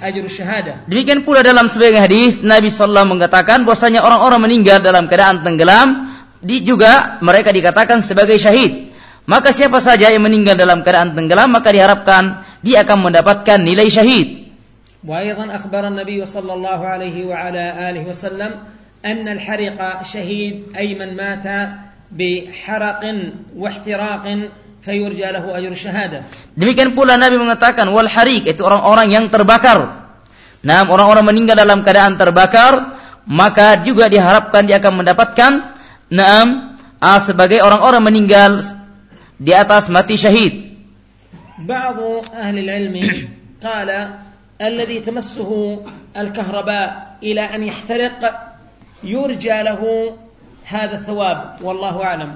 أجر الشهادة. Demikian pula dalam sebagian hadis Nabi sallallahu mengatakan bahwasanya orang-orang meninggal dalam keadaan tenggelam di juga mereka dikatakan sebagai syahid. Maka siapa saja yang meninggal dalam keadaan tenggelam maka diharapkan dia akan mendapatkan nilai syahid. وأيضا أخبر النبي صلى الله عليه وعلى آله وسلم أن الحرق شهيد أي من مات بحرق واحتراق Demikian pula Nabi mengatakan wal harik itu orang-orang yang terbakar. Nah, orang-orang meninggal dalam keadaan terbakar, maka juga diharapkan dia akan mendapatkan naam ah, sebagai orang-orang meninggal di atas mati syahid. بعض أهل العلم قال الذي تمسه الكهرباء إلى أن يحترق يرجى له هذا الثواب والله أعلم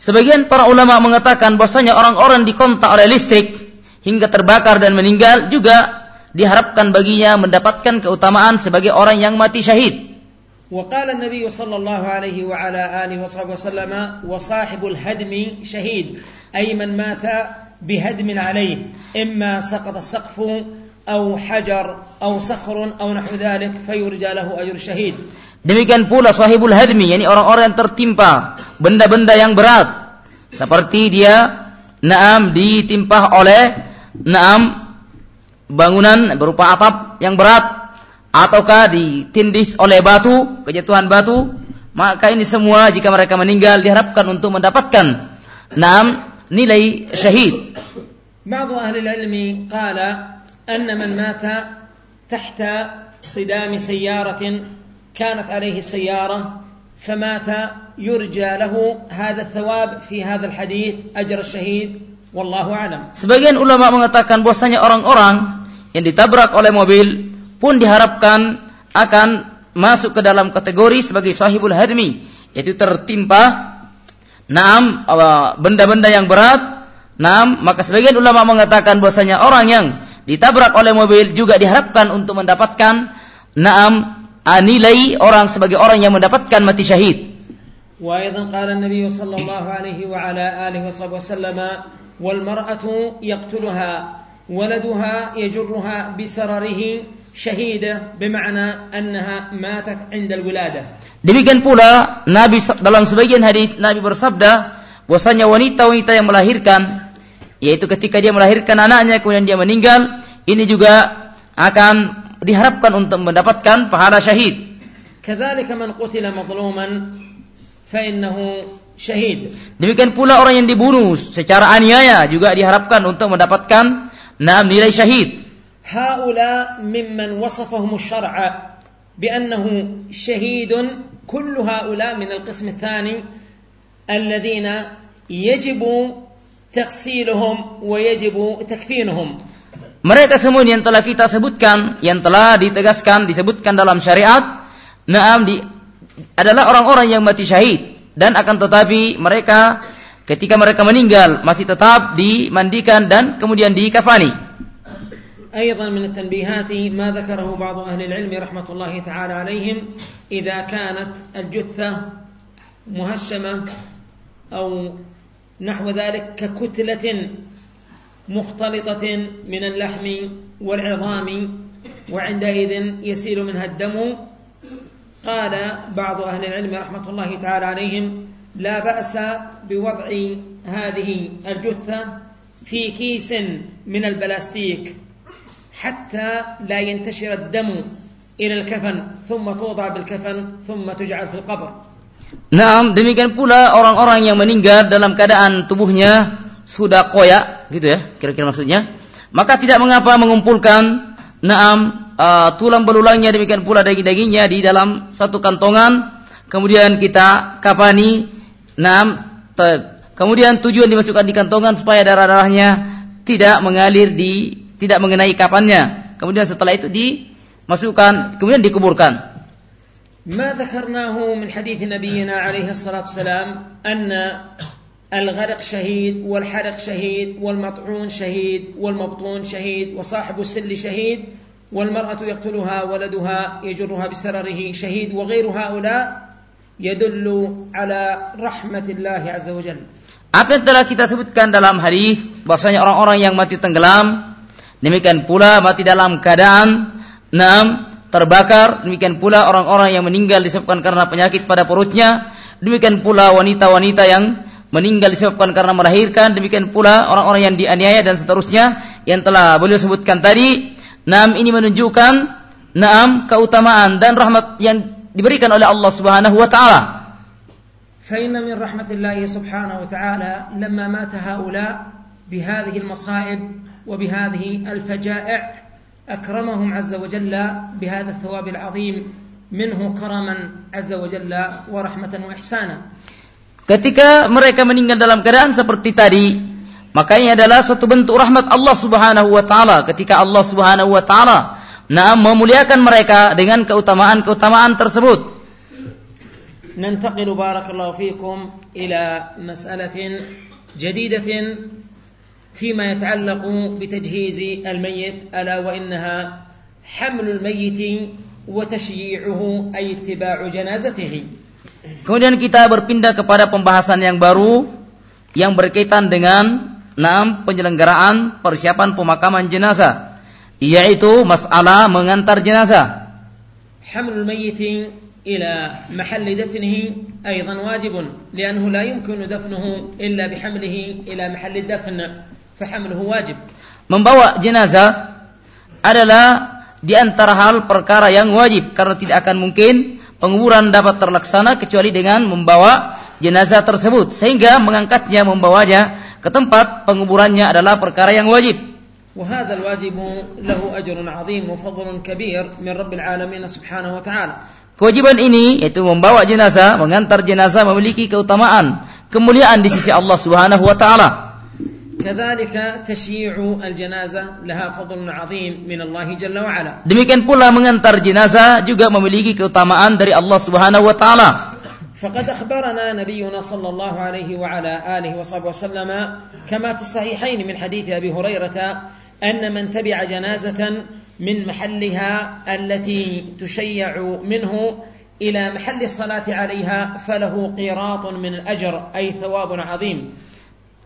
Sebagian para ulama mengatakan bahwasanya orang-orang dikontak oleh listrik hingga terbakar dan meninggal juga diharapkan baginya mendapatkan keutamaan sebagai orang yang mati syahid. وقال النبي صلى الله عليه وعلى آله وصحبه وسلم وصاحب الهدم شهيد أي من مات بهدم عليه إما سقط السقف أو حجر أو صخر أو نحو ذلك فيرجى له أجر شهيد Demikian pula sahibul hadmi, yakni orang-orang yang tertimpa benda-benda yang berat seperti dia naam ditimpa oleh naam bangunan berupa atap yang berat ataukah ditindis oleh batu kejatuhan batu maka ini semua jika mereka meninggal diharapkan untuk mendapatkan naam nilai syahid بعض أهل العلم قال أن من مات تحت صدام سيارة كانت عليه السيارة فمات يرجى له هذا الثواب في هذا الحديث أجر الشهيد والله أعلم Sebagian ulama mengatakan bahwasanya orang-orang yang ditabrak oleh mobil pun diharapkan akan masuk ke dalam kategori sebagai sahibul hadmi yaitu tertimpa naam benda-benda yang berat naam maka sebagian ulama mengatakan bahwasanya orang yang ditabrak oleh mobil juga diharapkan untuk mendapatkan naam nilai orang sebagai orang yang mendapatkan mati syahid وأيضا قال النبي صلى الله عليه وعلى آله وصحبه وسلم والمرأة يقتلها ولدها يجرها بسرره شهيدة بمعنى أنها ماتت عند الولادة Demikian pula Nabi dalam sebagian hadis Nabi bersabda bahwasanya wanita-wanita yang melahirkan yaitu ketika dia melahirkan anaknya kemudian dia meninggal ini juga akan diharapkan untuk mendapatkan pahala syahid. كذلك من قتل مظلوما فإنه شهيد Demikian pula orang yang dibunuh secara aniaya juga diharapkan untuk mendapatkan enam nilai syahid. هؤلاء ممن وصفهم الشرع بأنه شهيد كل هؤلاء من القسم الثاني الذين يجب تغسيلهم ويجب تكفينهم Mereka semua yang telah kita sebutkan, yang telah ditegaskan, disebutkan dalam syariat, naam di, adalah orang-orang yang mati syahid dan akan tetapi mereka ketika mereka meninggal masih tetap dimandikan dan kemudian dikafani. أيضا من التنبيهات ما ذكره بعض أهل العلم رحمة الله تعالى عليهم إذا كانت الجثة مهشمة أو نحو ذلك ككتلة مختلطة من اللحم والعظام وعندئذ يسيل منها الدم. قال بعض أهل العلم رحمة الله تعالى عليهم لا بأس بوضع هذه الجثة في كيس من البلاستيك حتى لا ينتشر الدم إلى الكفن ثم توضع بالكفن ثم تجعل في القبر. Nah, demikian pula orang-orang yang meninggal dalam keadaan tubuhnya sudah koyak, gitu ya, kira-kira maksudnya. Maka tidak mengapa mengumpulkan naam uh, tulang belulangnya demikian pula daging-dagingnya di dalam satu kantongan, kemudian kita kapani, naam, kemudian tujuan dimasukkan di kantongan supaya darah-darahnya tidak mengalir di tidak mengenai kapannya. Kemudian setelah itu dimasukkan, kemudian dikuburkan. ما ذكرناه من حديث نبينا عليه الصلاة والسلام أن الغرق شهيد والحرق شهيد والمطعون شهيد والمبطون شهيد وصاحب السل شهيد والمرأة يقتلها ولدها يجرها بسرره شهيد وغير هؤلاء يدل على رحمة الله عز وجل Apa yang telah kita sebutkan dalam hadis bahwasanya orang-orang yang mati tenggelam demikian pula mati dalam keadaan enam terbakar, demikian pula orang-orang yang meninggal disebabkan karena penyakit pada perutnya, demikian pula wanita-wanita yang meninggal disebabkan karena melahirkan, demikian pula orang-orang yang dianiaya dan seterusnya yang telah beliau sebutkan tadi. Naam ini menunjukkan naam keutamaan dan rahmat yang diberikan oleh Allah Subhanahu wa taala. فإن من رحمة الله سبحانه وتعالى لما مات هؤلاء بهذه المصائب وبهذه الفجائع أكرمهم عز وجل بهذا الثواب العظيم منه كرما عز وجل ورحمة وإحسانا Ketika mereka meninggal dalam keadaan seperti tadi, makanya adalah suatu bentuk rahmat Allah Subhanahu wa taala ketika Allah Subhanahu wa taala nah memuliakan mereka dengan keutamaan-keutamaan tersebut. ننتقل بارك الله فيكم إلى مسألة جديدة فيما يتعلق بتجهيز الميت ألا وإنها حمل الميت وتشييعه أي اتباع جنازته Kemudian kita berpindah kepada pembahasan yang baru yang berkaitan dengan enam penyelenggaraan persiapan pemakaman jenazah yaitu masalah mengantar jenazah. Hamlul mayyit ila mahall dafnihi aidan wajib lianhu la yumkinu dafnuhu illa bihamlihi ila mahall dafn fahamluhu wajib. Membawa jenazah adalah di antara hal perkara yang wajib karena tidak akan mungkin penguburan dapat terlaksana kecuali dengan membawa jenazah tersebut sehingga mengangkatnya membawanya ke tempat penguburannya adalah perkara yang wajib وهذا الواجب له أجر عظيم وفضل كبير من رب العالمين سبحانه وتعالى Kewajiban ini yaitu membawa jenazah, mengantar jenazah memiliki keutamaan, kemuliaan di sisi Allah Subhanahu wa taala. كذلك تشييع الجنازة لها فضل عظيم من الله جل وعلا Demikian pula mengantar jenazah juga memiliki keutamaan dari Allah Subhanahu wa taala. فقد أخبرنا نبينا صلى الله عليه وعلى آله وصحبه وسلم كما في الصحيحين من حديث أبي هريرة أن من تبع جنازة من محلها التي تشيع منه إلى محل الصلاة عليها فله قيراط من الأجر أي ثواب عظيم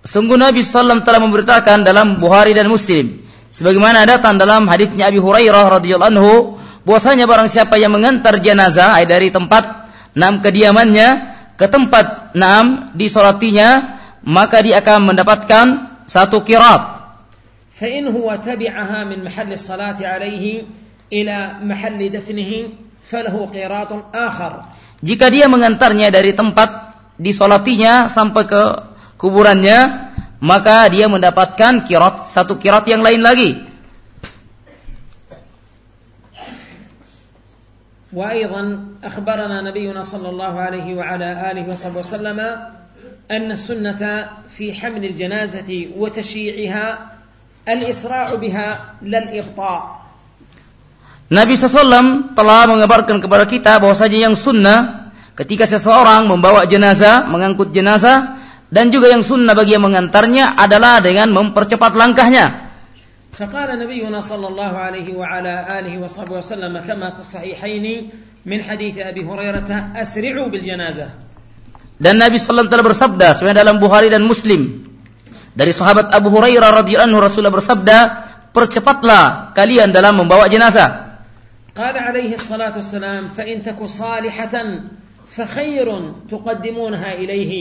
Sungguh Nabi SAW telah memberitakan dalam Bukhari dan Muslim. Sebagaimana datang dalam hadisnya Abi Hurairah radhiyallahu anhu, bahwasanya barang siapa yang mengantar jenazah ay dari tempat enam kediamannya ke tempat enam disolatinya, maka dia akan mendapatkan satu kirat. فإن هو تبعها من محل الصلاة عليه إلى محل دفنه فله قيراط آخر Jika dia mengantarnya dari tempat disolatinya sampai ke kuburannya, maka dia mendapatkan kirat satu kirat yang lain lagi. وأيضا أخبرنا نبينا صلى الله عليه وعلى آله وصحبه وسلم أن السنة في حمل الجنازة وتشييعها الإسراع بها لا الإبطاء Nabi SAW telah mengabarkan kepada kita bahwasanya yang sunnah ketika seseorang membawa jenazah, mengangkut jenazah, dan juga yang sunnah bagi yang mengantarnya adalah dengan mempercepat langkahnya. فقال نبينا صلى الله عليه وعلى آله وصحبه وسلم كما في الصحيحين من حديث أبي هريرة أسرعوا بالجنازة Dan Nabi SAW telah bersabda, sebenarnya dalam Bukhari dan Muslim, dari sahabat Abu Hurairah radhiyallahu anhu Rasulullah bersabda, percepatlah kalian dalam membawa jenazah. قال عليه الصلاة والسلام فإن تك صالحة فخير تقدمونها إليه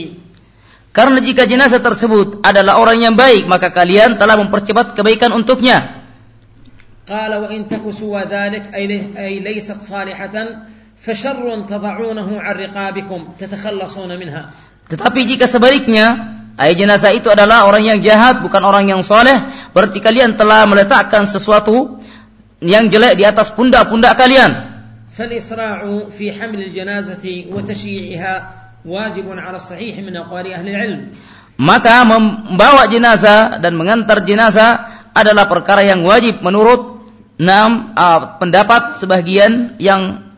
Karena jika jenazah tersebut adalah orang yang baik, maka kalian telah mempercepat kebaikan untuknya. قال وإن تك سوى ذلك أي لي- أي ليست صالحة فشر تضعونه عن رقابكم تتخلصون منها Tetapi jika sebaliknya, ayat jenazah itu adalah orang yang jahat, bukan orang yang soleh, berarti kalian telah meletakkan sesuatu yang jelek di atas pundak-pundak kalian. فالإسراع في حمل الجنازة وتشييعها واجب على الصحيح من أقوال أهل العلم Maka membawa jenazah dan mengantar jenazah adalah perkara yang wajib menurut enam ah, pendapat sebagian yang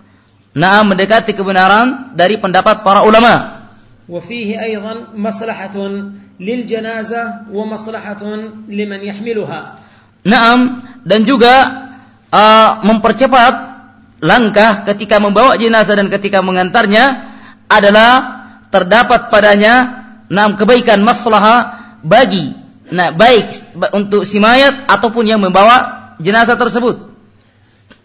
enam mendekati kebenaran dari pendapat para ulama. وفيه أيضا مصلحة للجنازة ومصلحة لمن يحملها Naam dan juga ah, mempercepat langkah ketika membawa jenazah dan ketika mengantarnya adalah terdapat padanya enam kebaikan maslahah bagi nah baik untuk si mayat ataupun yang membawa jenazah tersebut.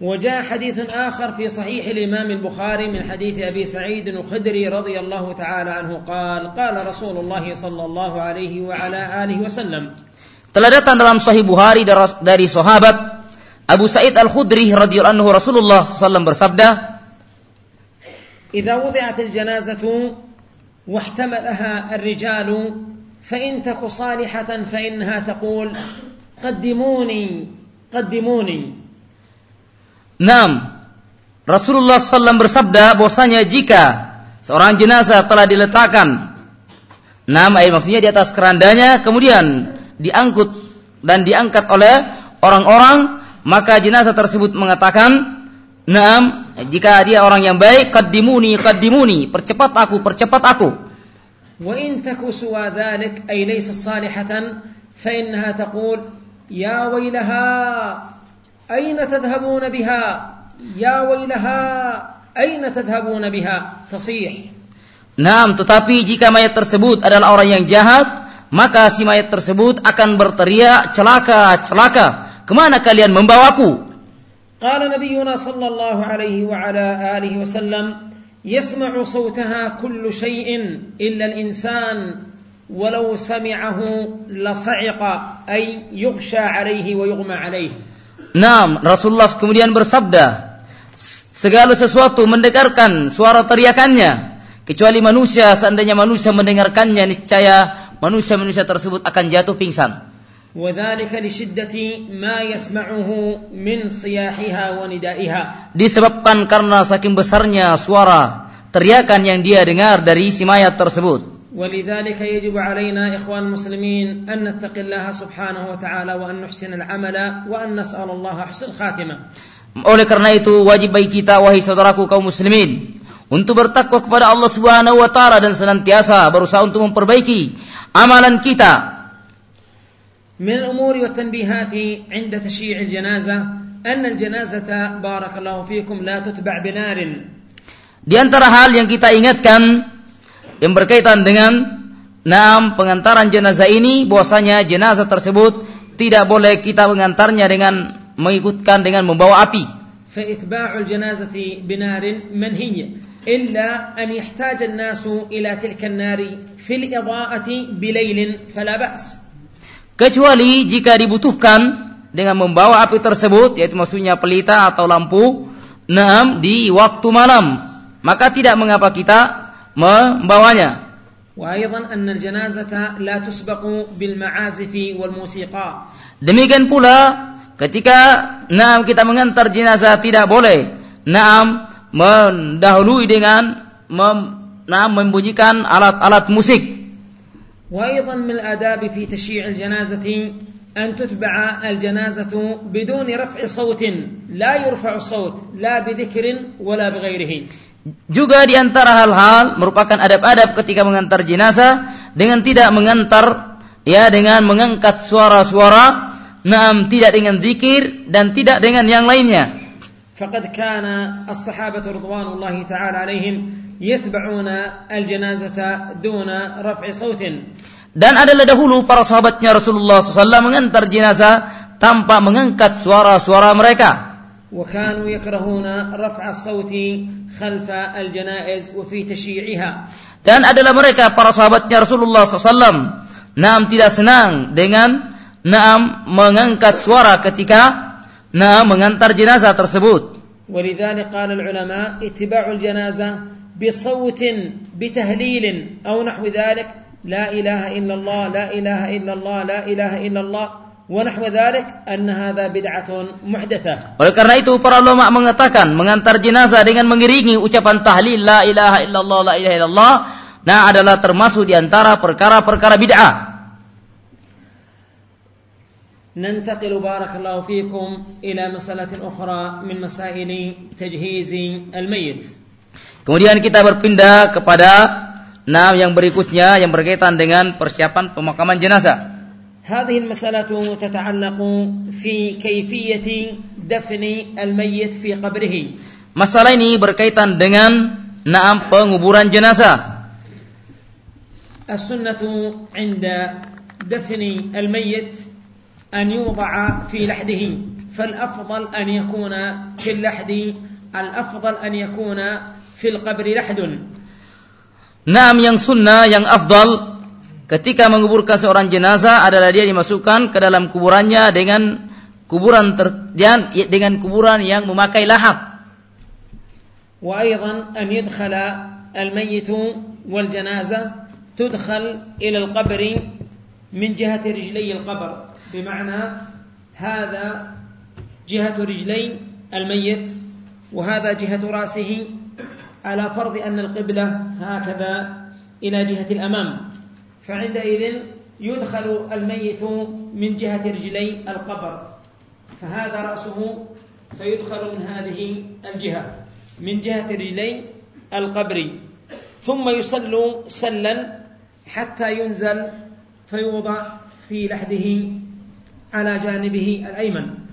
وجاء حديث آخر في صحيح الإمام البخاري من حديث أبي سعيد الخدري رضي الله تعالى عنه قال قال رسول الله صلى الله عليه وعلى آله وسلم Telah datang dalam Sahih Bukhari dari- dari sahabat Abu Sa'id Al-Khudri radhiyallahu anhu Rasulullah SAW bersabda, إذا وضعت الجنازة واحتملها الرجال فإن تك صالحة فإنها تقول قدموني قدموني "Naam, Rasulullah SAW bersabda bahwasanya jika seorang jenazah telah diletakkan Naam, ay, maksudnya di atas kerandanya kemudian diangkut dan diangkat oleh orang-orang maka jenazah tersebut mengatakan Naam, jika dia orang yang baik, qaddimuni qaddimuni, percepat aku, percepat aku. Wa in taku suwa dhalik ay laysa salihatan fa innaha taqul ya waylaha ayna tadhhabun biha ya waylaha ayna tadhhabun biha tasih. Naam, tetapi jika mayat tersebut adalah orang yang jahat, maka si mayat tersebut akan berteriak celaka, celaka. Ke mana kalian membawaku? قال نبينا صلى الله عليه وعلى آله وسلم يسمع صوتها كل شيء إلا الإنسان ولو سمعه لصعق أي يغشى عليه ويغمى عليه Nah, Rasulullah kemudian bersabda, segala sesuatu mendengarkan suara teriakannya, kecuali manusia. Seandainya manusia mendengarkannya, niscaya manusia-manusia tersebut akan jatuh pingsan. وذلك لشدة ما يسمعه من صياحها وندائها Disebabkan karena saking besarnya suara teriakan yang dia dengar dari si mayat tersebut. ولذلك يجب علينا إخوان المسلمين أن نتقي الله سبحانه وتعالى وأن نحسن العمل وأن نسأل الله حسن الخاتمة Oleh karena itu wajib bagi kita wahai saudaraku kaum muslimin untuk bertakwa kepada Allah Subhanahu wa taala dan senantiasa berusaha untuk memperbaiki amalan kita. من الأمور والتنبيهات عند تشييع الجنازة أن الجنازة بارك الله فيكم لا تتبع بنار Di antara hal yang kita ingatkan yang berkaitan dengan naam pengantaran jenazah ini bahwasanya jenazah tersebut tidak boleh kita mengantarnya dengan mengikutkan dengan membawa api. فإتباع الجنازة بنار منهي إلا أن يحتاج الناس إلى تلك النار في الإضاءة بليل فلا بأس Kecuali jika dibutuhkan dengan membawa api tersebut yaitu maksudnya pelita atau lampu naam di waktu malam maka tidak mengapa kita membawanya. وأيضا أن الجنازة لا تسبق بالمعازف والموسيقى Demikian pula ketika naam kita mengantar jenazah tidak boleh naam mendahului dengan mem, naam membunyikan alat-alat musik. وأيضا من الآداب في تشييع الجنازة أن تتبع الجنازة بدون رفع صوت لا يرفع الصوت لا بذكر ولا بغيره Juga di antara hal-hal merupakan adab-adab ketika mengantar jenazah dengan tidak mengantar ya dengan mengangkat suara-suara naam tidak dengan zikir dan tidak dengan yang lainnya. فقد كان الصحابة رضوان الله تعالى عليهم يتبعون الجنازة دون رفع صوت Dan adalah dahulu para sahabatnya Rasulullah SAW mengantar jenazah tanpa mengangkat suara-suara mereka. وكانوا يكرهون رفع الصوت خلف الجنائز وفي تشييعها Dan adalah mereka para sahabatnya Rasulullah SAW. Naam tidak senang dengan naam mengangkat suara ketika naam mengantar jenazah tersebut. ولذلك قال العلماء اتباع الجنازة بصوت بتهليل أو نحو ذلك لا إله إلا الله لا إله إلا الله لا إله إلا الله ونحو ذلك أن هذا بدعة محدثة Oleh karena itu para ulama mengatakan mengantar jenazah dengan mengiringi ucapan tahlil la ilaha illallah la ilaha illallah nah adalah termasuk di antara perkara-perkara bid'ah. ننتقل بارك الله فيكم إلى مسألة أخرى من مسائل تجهيز الميت Kemudian kita berpindah kepada nah yang berikutnya yang berkaitan dengan persiapan pemakaman jenazah. هذه المسألة تتعلق في كيفية دفن الميت في قبره Masalah ini berkaitan dengan naam penguburan jenazah. السنة عند دفن الميت أن يوضع في لحده فالأفضل أن يكون في اللحد الأفضل أن يكون في القبر لحد Naam yang sunnah yang afdal ketika menguburkan seorang jenazah adalah dia dimasukkan ke dalam kuburannya dengan kuburan ter, dan- dengan kuburan yang memakai lahat. وأيضا أن يدخل الميت والجنازة تدخل إلى القبر من جهة رجلي القبر بمعنى هذا جهة رجلي الميت وهذا جهة رأسه على فرض أن القبلة هكذا إلى جهة الأمام. فعندئذ يدخل الميت من جهة رجلي القبر. فهذا رأسه فيدخل من هذه الجهة من جهة رجلي القبر. ثم يصل سلا حتى ينزل فيوضع في لحده ala janibihi al-ayman.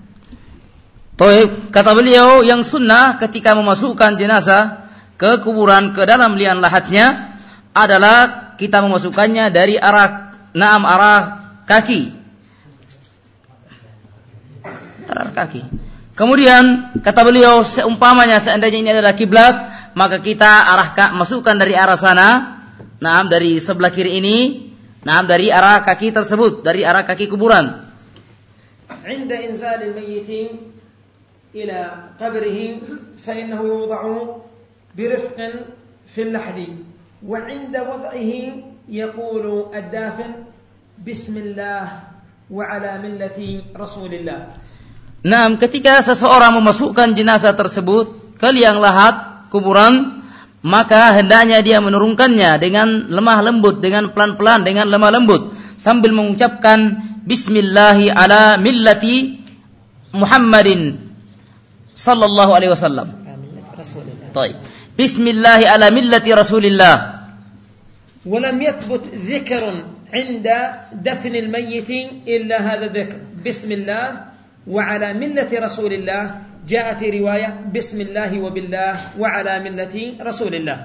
Kata beliau yang sunnah ketika memasukkan jenazah ke kuburan ke dalam lian lahatnya adalah kita memasukkannya dari arah naam arah kaki. Arah kaki. Kemudian kata beliau seumpamanya seandainya ini adalah kiblat maka kita arah masukkan dari arah sana, naam dari sebelah kiri ini, naam dari arah kaki tersebut, dari arah kaki kuburan. عند إنزال الميت إلى قبره فإنه يوضع برفق في اللحد وعند وضعه يقول الدافن بسم الله وعلى ملة رسول الله Nah, ketika seseorang memasukkan jenazah tersebut ke liang lahat kuburan, maka hendaknya dia menurunkannya dengan lemah lembut, dengan pelan-pelan, dengan lemah lembut, sambil mengucapkan Bismillahi ala millati Muhammadin sallallahu alaihi wasallam. طيب بسم الله على ملة رسول الله ولم يثبت ذكر عند دفن الميت إلا هذا الذكر. بسم الله وعلى ملة رسول الله جاء في رواية بسم الله وبالله وعلى ملة رسول الله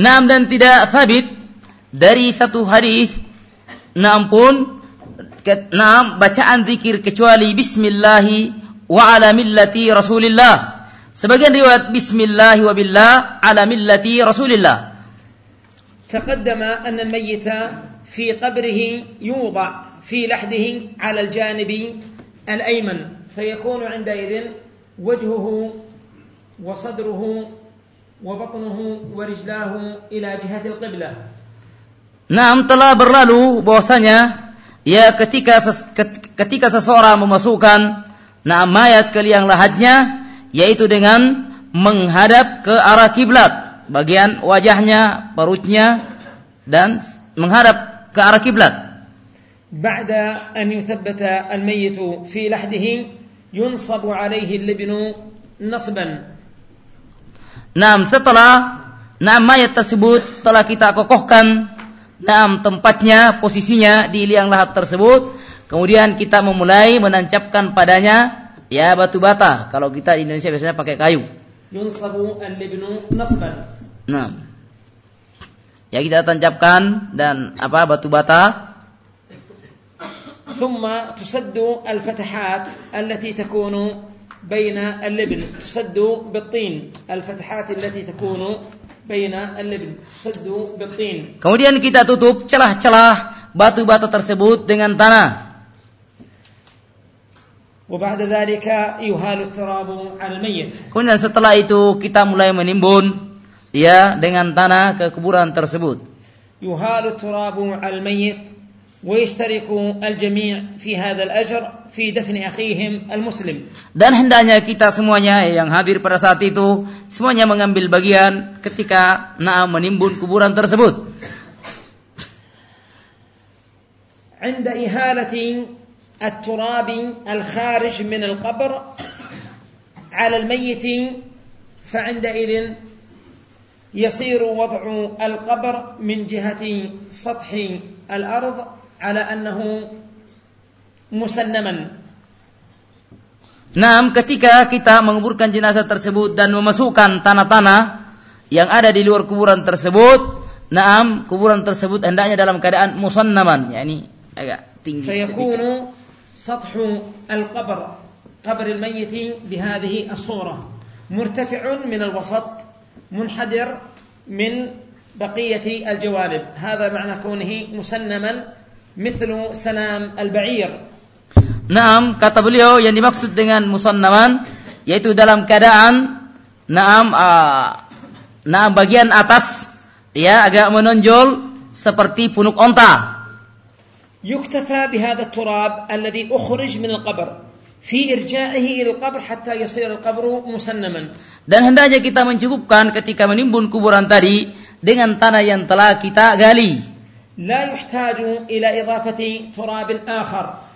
Naam dan tidak sabit dari satu hadis. Naam naam bacaan zikir kecuali bismillahi wa ala millati rasulillah. Sebagian riwayat bismillahi wa billah ala millati rasulillah. تقدم أن الميت في قبره يوضع في لحده على الجانب الأيمن فيكون عندئذ وجهه وصدره وبطنه ورجلاه إلى جهة القبلة Naam telah berlalu bahwasanya ya ketika ses- ket- ketika seseorang memasukkan naam mayat ke liang lahatnya yaitu dengan menghadap ke arah kiblat bagian wajahnya perutnya dan menghadap ke arah kiblat بعد أن يثبت الميت في لحده ينصب عليه اللبن نصبا Naam setelah naam mayat tersebut telah kita kokohkan naam tempatnya posisinya di liang lahat tersebut kemudian kita memulai menancapkan padanya ya batu bata kalau kita di Indonesia biasanya pakai kayu ينصب اللبن نصبا Nah. Ya kita tancapkan dan apa batu bata ثم تسد الفتحات التي تكون بين اللبن تسد بالطين الفتحات التي تكون بين اللبن تسد بالطين kemudian kita tutup celah-celah batu bata tersebut dengan tanah وبعد ذلك يهال التراب على الميت kemudian setelah itu kita mulai menimbun ya dengan tanah ke kuburan tersebut يهال التراب على الميت ويشترك الجميع في هذا الأجر في دفن أخيهم المسلم dan hendaknya kita semuanya yang hadir pada saat itu semuanya mengambil bagian ketika naam menimbun kuburan tersebut عند إهالة التراب الخارج من القبر على الميت فعندئذ يصير وضع القبر من جهة سطح الأرض على أنه مسنما Naam, ketika kita menguburkan jenazah tersebut dan memasukkan tanah-tanah yang ada di luar kuburan tersebut, naam, kuburan tersebut hendaknya dalam keadaan musannaman, yakni agak tinggi sedikit. فيكون سطح القبر قبر الميت بهذه الصورة مرتفع من الوسط منحدر من بقية الجوانب هذا معنى كونه مسنما مثل سنام البعير Naam, kata beliau yang dimaksud dengan musannaman yaitu dalam keadaan naam ah, naam bagian atas ya agak menonjol seperti punuk onta. يكتفى بهذا التراب الذي أخرج من القبر في إرجاعه إلى القبر حتى يصير القبر مسنما Dan hendaknya kita mencukupkan ketika menimbun kuburan tadi dengan tanah yang telah kita gali. لا يحتاج إلى إضافة تراب آخر فيرتفع أكثر وأكثر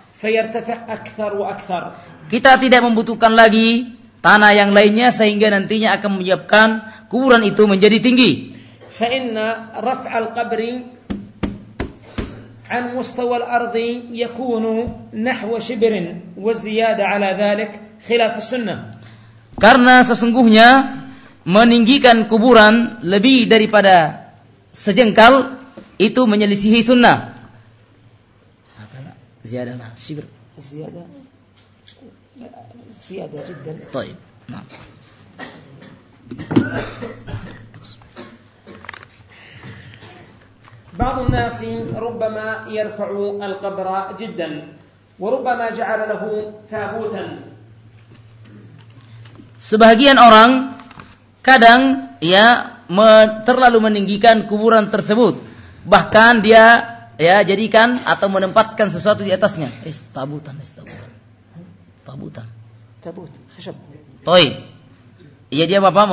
Kita tidak membutuhkan lagi tanah yang lainnya sehingga nantinya akan menyiapkan kuburan itu menjadi tinggi. فإن رفع القبر عن مستوى الأرض يكون نحو شبر والزيادة على ذلك خلاف السنة Karena sesungguhnya meninggikan kuburan lebih daripada sejengkal itu menyelisihi sunnah. Ziyadah lah, shibr. زيادة زيادة جدا طيب. Nah. بعض الناس ربما يرفع القبر جدا وربما جعل له تابوتا Sebagian orang kadang ya me, terlalu meninggikan kuburan tersebut. Bahkan dia ya jadikan atau menempatkan sesuatu di atasnya. Is tabutan, is tabutan. Tabutan. Tabut, khasab. Toy. Iya dia Bapak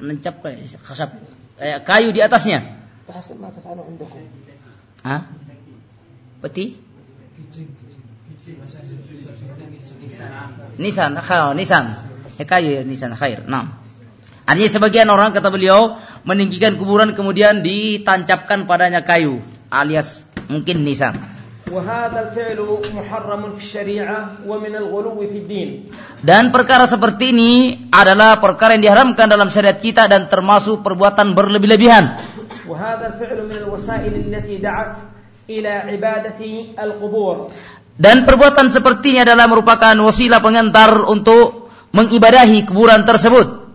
menancapkan khasab. Eh, kayu di atasnya. Tahasib ma taf'alu indakum. Hah? Peti? Nisan, khair, nisan. Eh, kayu ya, nisan, khair. Nah. Artinya sebagian orang kata beliau meninggikan kuburan kemudian ditancapkan padanya kayu alias mungkin nisan. وهذا الفعل محرم في الشريعة ومن الغلو في الدين Dan perkara seperti ini adalah perkara yang diharamkan dalam syariat kita dan termasuk perbuatan berlebih-lebihan. وهذا الفعل من الوسائل التي دعت إلى عبادة القبور Dan perbuatan seperti ini adalah merupakan wasilah pengantar untuk mengibadahi kuburan tersebut.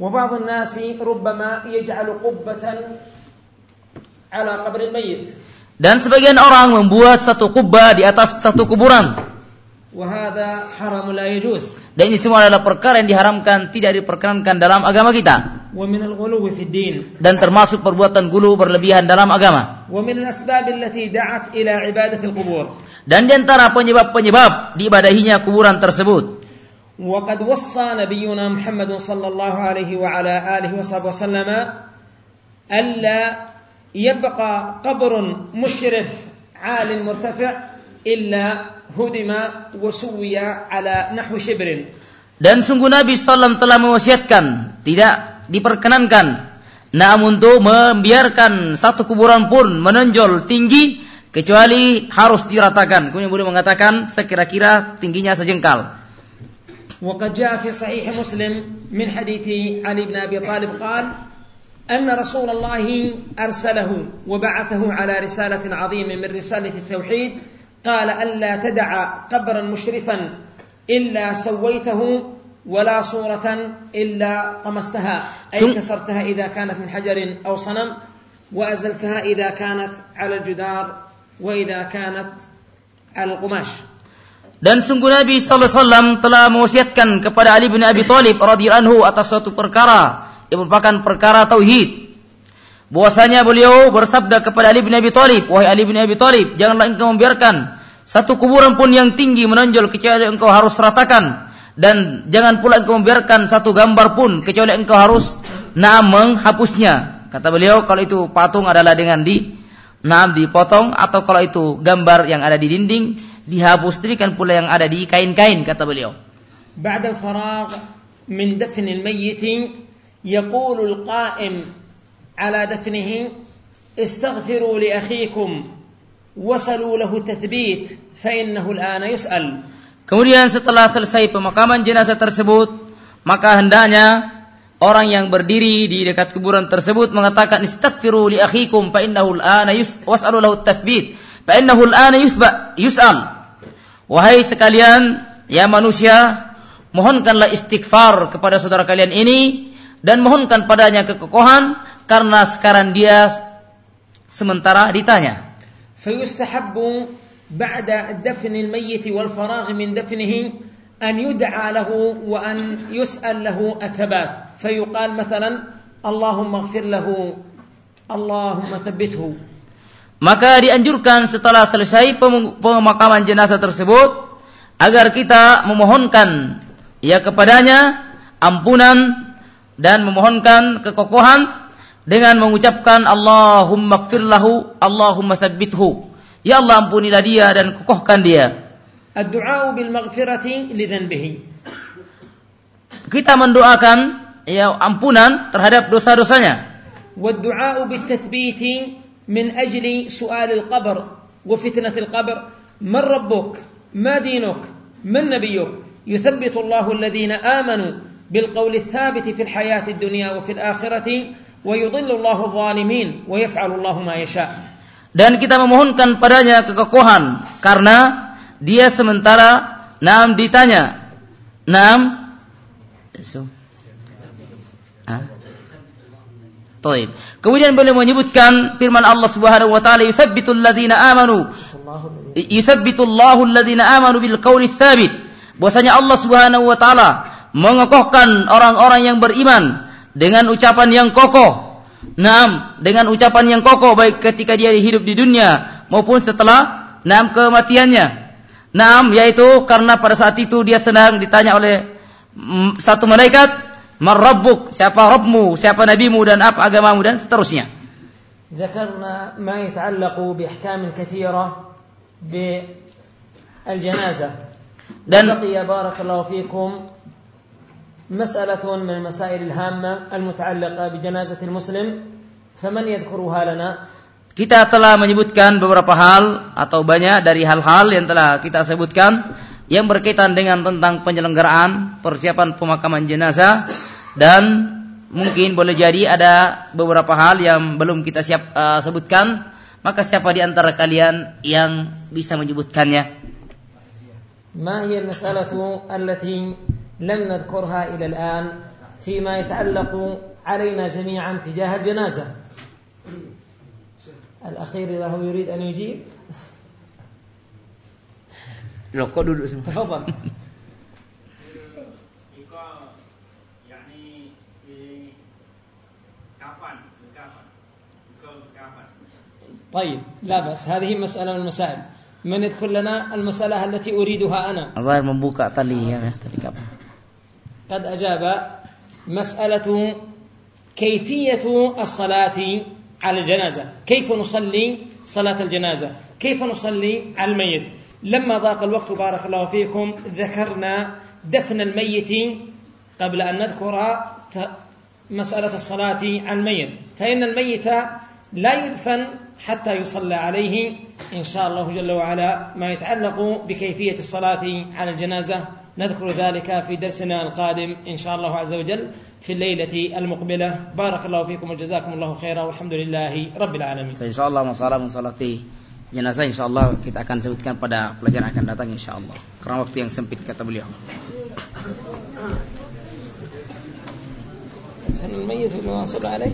وبعض الناس ربما يجعل قبة على قبر الميت Dan sebagian orang membuat satu kubah di atas satu kuburan. وهذا حرام لا يجوز Dan ini semua adalah perkara yang diharamkan, tidak diperkenankan dalam agama kita. ومن الغلو في الدين Dan termasuk perbuatan gulu berlebihan dalam agama. ومن الأسباب التي دعت إلى عبادة القبور Dan di antara penyebab-penyebab diibadahinya kuburan tersebut. وقد وصى نبينا محمد صلى الله عليه وعلى آله وصحبه وسلم ألا يبقى قبر مشرف عال مرتفع إلا هدم وسوي على نحو شبر Dan sungguh Nabi SAW telah mewasiatkan tidak diperkenankan namun untuk membiarkan satu kuburan pun menonjol tinggi kecuali harus diratakan. Kemudian boleh mengatakan sekira-kira tingginya sejengkal. وقد جاء في صحيح مسلم من حديث علي بن أبي طالب قال أن رسول الله أرسله وبعثه على رسالة عظيمة من رسالة التوحيد قال ألا تدع قبرا مشرفا إلا سويته ولا صورة إلا طمستها أي كسرتها إذا كانت من حجر أو صنم وأزلتها إذا كانت على الجدار وإذا كانت على القماش. Dan sungguh Nabi SAW telah mewasiatkan kepada Ali bin Abi Thalib radhiyallahu anhu atas suatu perkara yang merupakan perkara tauhid. Bahwasanya beliau bersabda kepada Ali bin Abi Thalib, "Wahai Ali bin Abi Thalib, janganlah engkau membiarkan satu kuburan pun yang tinggi menonjol kecuali engkau harus ratakan dan jangan pula engkau membiarkan satu gambar pun kecuali engkau harus naam menghapusnya." Kata beliau, kalau itu patung adalah dengan di naam dipotong atau kalau itu gambar yang ada di dinding dihapus demikian pula yang ada di kain-kain kata beliau. بعد الفراغ من دفن الميت يقول القائم على دفنه استغفروا لأخيكم وصلوا له تثبيت فإنه الآن يسأل Kemudian setelah selesai pemakaman jenazah tersebut, maka hendaknya orang yang berdiri di dekat kuburan tersebut mengatakan istaghfiru li akhikum fa innahu al-ana yus was'alu lahu tathbit fa innahu al-ana yusba yus'al. Wahai sekalian, ya manusia, mohonkanlah istighfar kepada saudara kalian ini dan mohonkan padanya kekokohan karena sekarang dia sementara ditanya. فيستحب بعد دفن الميت والفراغ من دفنه أن يدعى له وأن يسأل له الثبات فيقال مثلا اللهم اغفر له اللهم ثبته Maka dianjurkan setelah selesai pem- pemakaman jenazah tersebut agar kita memohonkan ya kepadanya ampunan dan memohonkan kekokohan dengan mengucapkan Allahumma gfir lahu Allahumma tsabbithu ya Allah ampunilah dia dan kokohkan dia الدعاء بالمغفرة لذنبه kita mendoakan ya ampunan terhadap dosa-dosanya والدعاء بالتثبيت من أجل سؤال القبر وفتنة القبر من ربك ما دينك من نبيك يثبت الله الذين آمنوا بالقول الثابت في الحياة الدنيا وفي الآخرة ويضل الله الظالمين ويفعل الله ما يشاء dan kita memohonkan padanya kekokohan karena dia sementara nam ditanya nam so, Taib. Kemudian beliau menyebutkan firman Allah Subhanahu wa taala yuthabbitul ladzina amanu yuthabbitullahu alladhina amanu bil qawli tsabit. Bahwasanya Allah Subhanahu wa taala mengokohkan orang-orang yang beriman dengan ucapan yang kokoh. Naam, dengan ucapan yang kokoh baik ketika dia hidup di dunia maupun setelah naam kematiannya. Naam, yaitu karena pada saat itu dia sedang ditanya oleh mm, satu malaikat, "Marabbuk?" Siapa Rabbmu? Siapa nabimu dan apa agamamu dan seterusnya. ذكرنا ما يتعلق بأحكام كثيرة بالجنازة dan بقي بارك الله فيكم مسألة من المسائل الهامة المتعلقة بجنازة المسلم فمن يذكرها لنا kita telah menyebutkan beberapa hal atau banyak dari hal-hal yang telah kita sebutkan yang berkaitan dengan tentang penyelenggaraan persiapan pemakaman jenazah dan mungkin boleh jadi ada beberapa hal yang belum kita siap uh, sebutkan maka siapa di antara kalian yang bisa menyebutkannya? ما هي المسألة التي لم نذكرها إلى الآن فيما يتعلق علينا جميعا تجاه الجنازة. الأخير إذا هو يريد أن يجيب. duduk semua? تفضل. طيب لا بأس. هذه مسألة من المسائل. من يذكر لنا المسألة التي أريدها أنا؟ الظاهر membuka tali ya tadi kapan قد أجاب مسألة كيفية الصلاة على الجنازة. كيف نصلي صلاة الجنازة؟ كيف نصلي على الميت؟ لما ضاق الوقت بارك الله فيكم ذكرنا دفن الميت قبل أن نذكر مسألة الصلاة على الميت. فإن الميت لا يدفن حتى يصلى عليه. إن شاء الله جل وعلا ما يتعلق بكيفية الصلاة على الجنازة. نذكر ذلك في درسنا القادم إن شاء الله عز وجل في الليلة المقبلة. بارك الله فيكم وجزاكم الله خيرا والحمد لله رب العالمين. إن شاء الله masalah mensalati jenazah insya Allah kita akan sebutkan pada pelajaran akan datang insya Allah karena waktu yang sempit kata beliau. الميت المناسبة عليه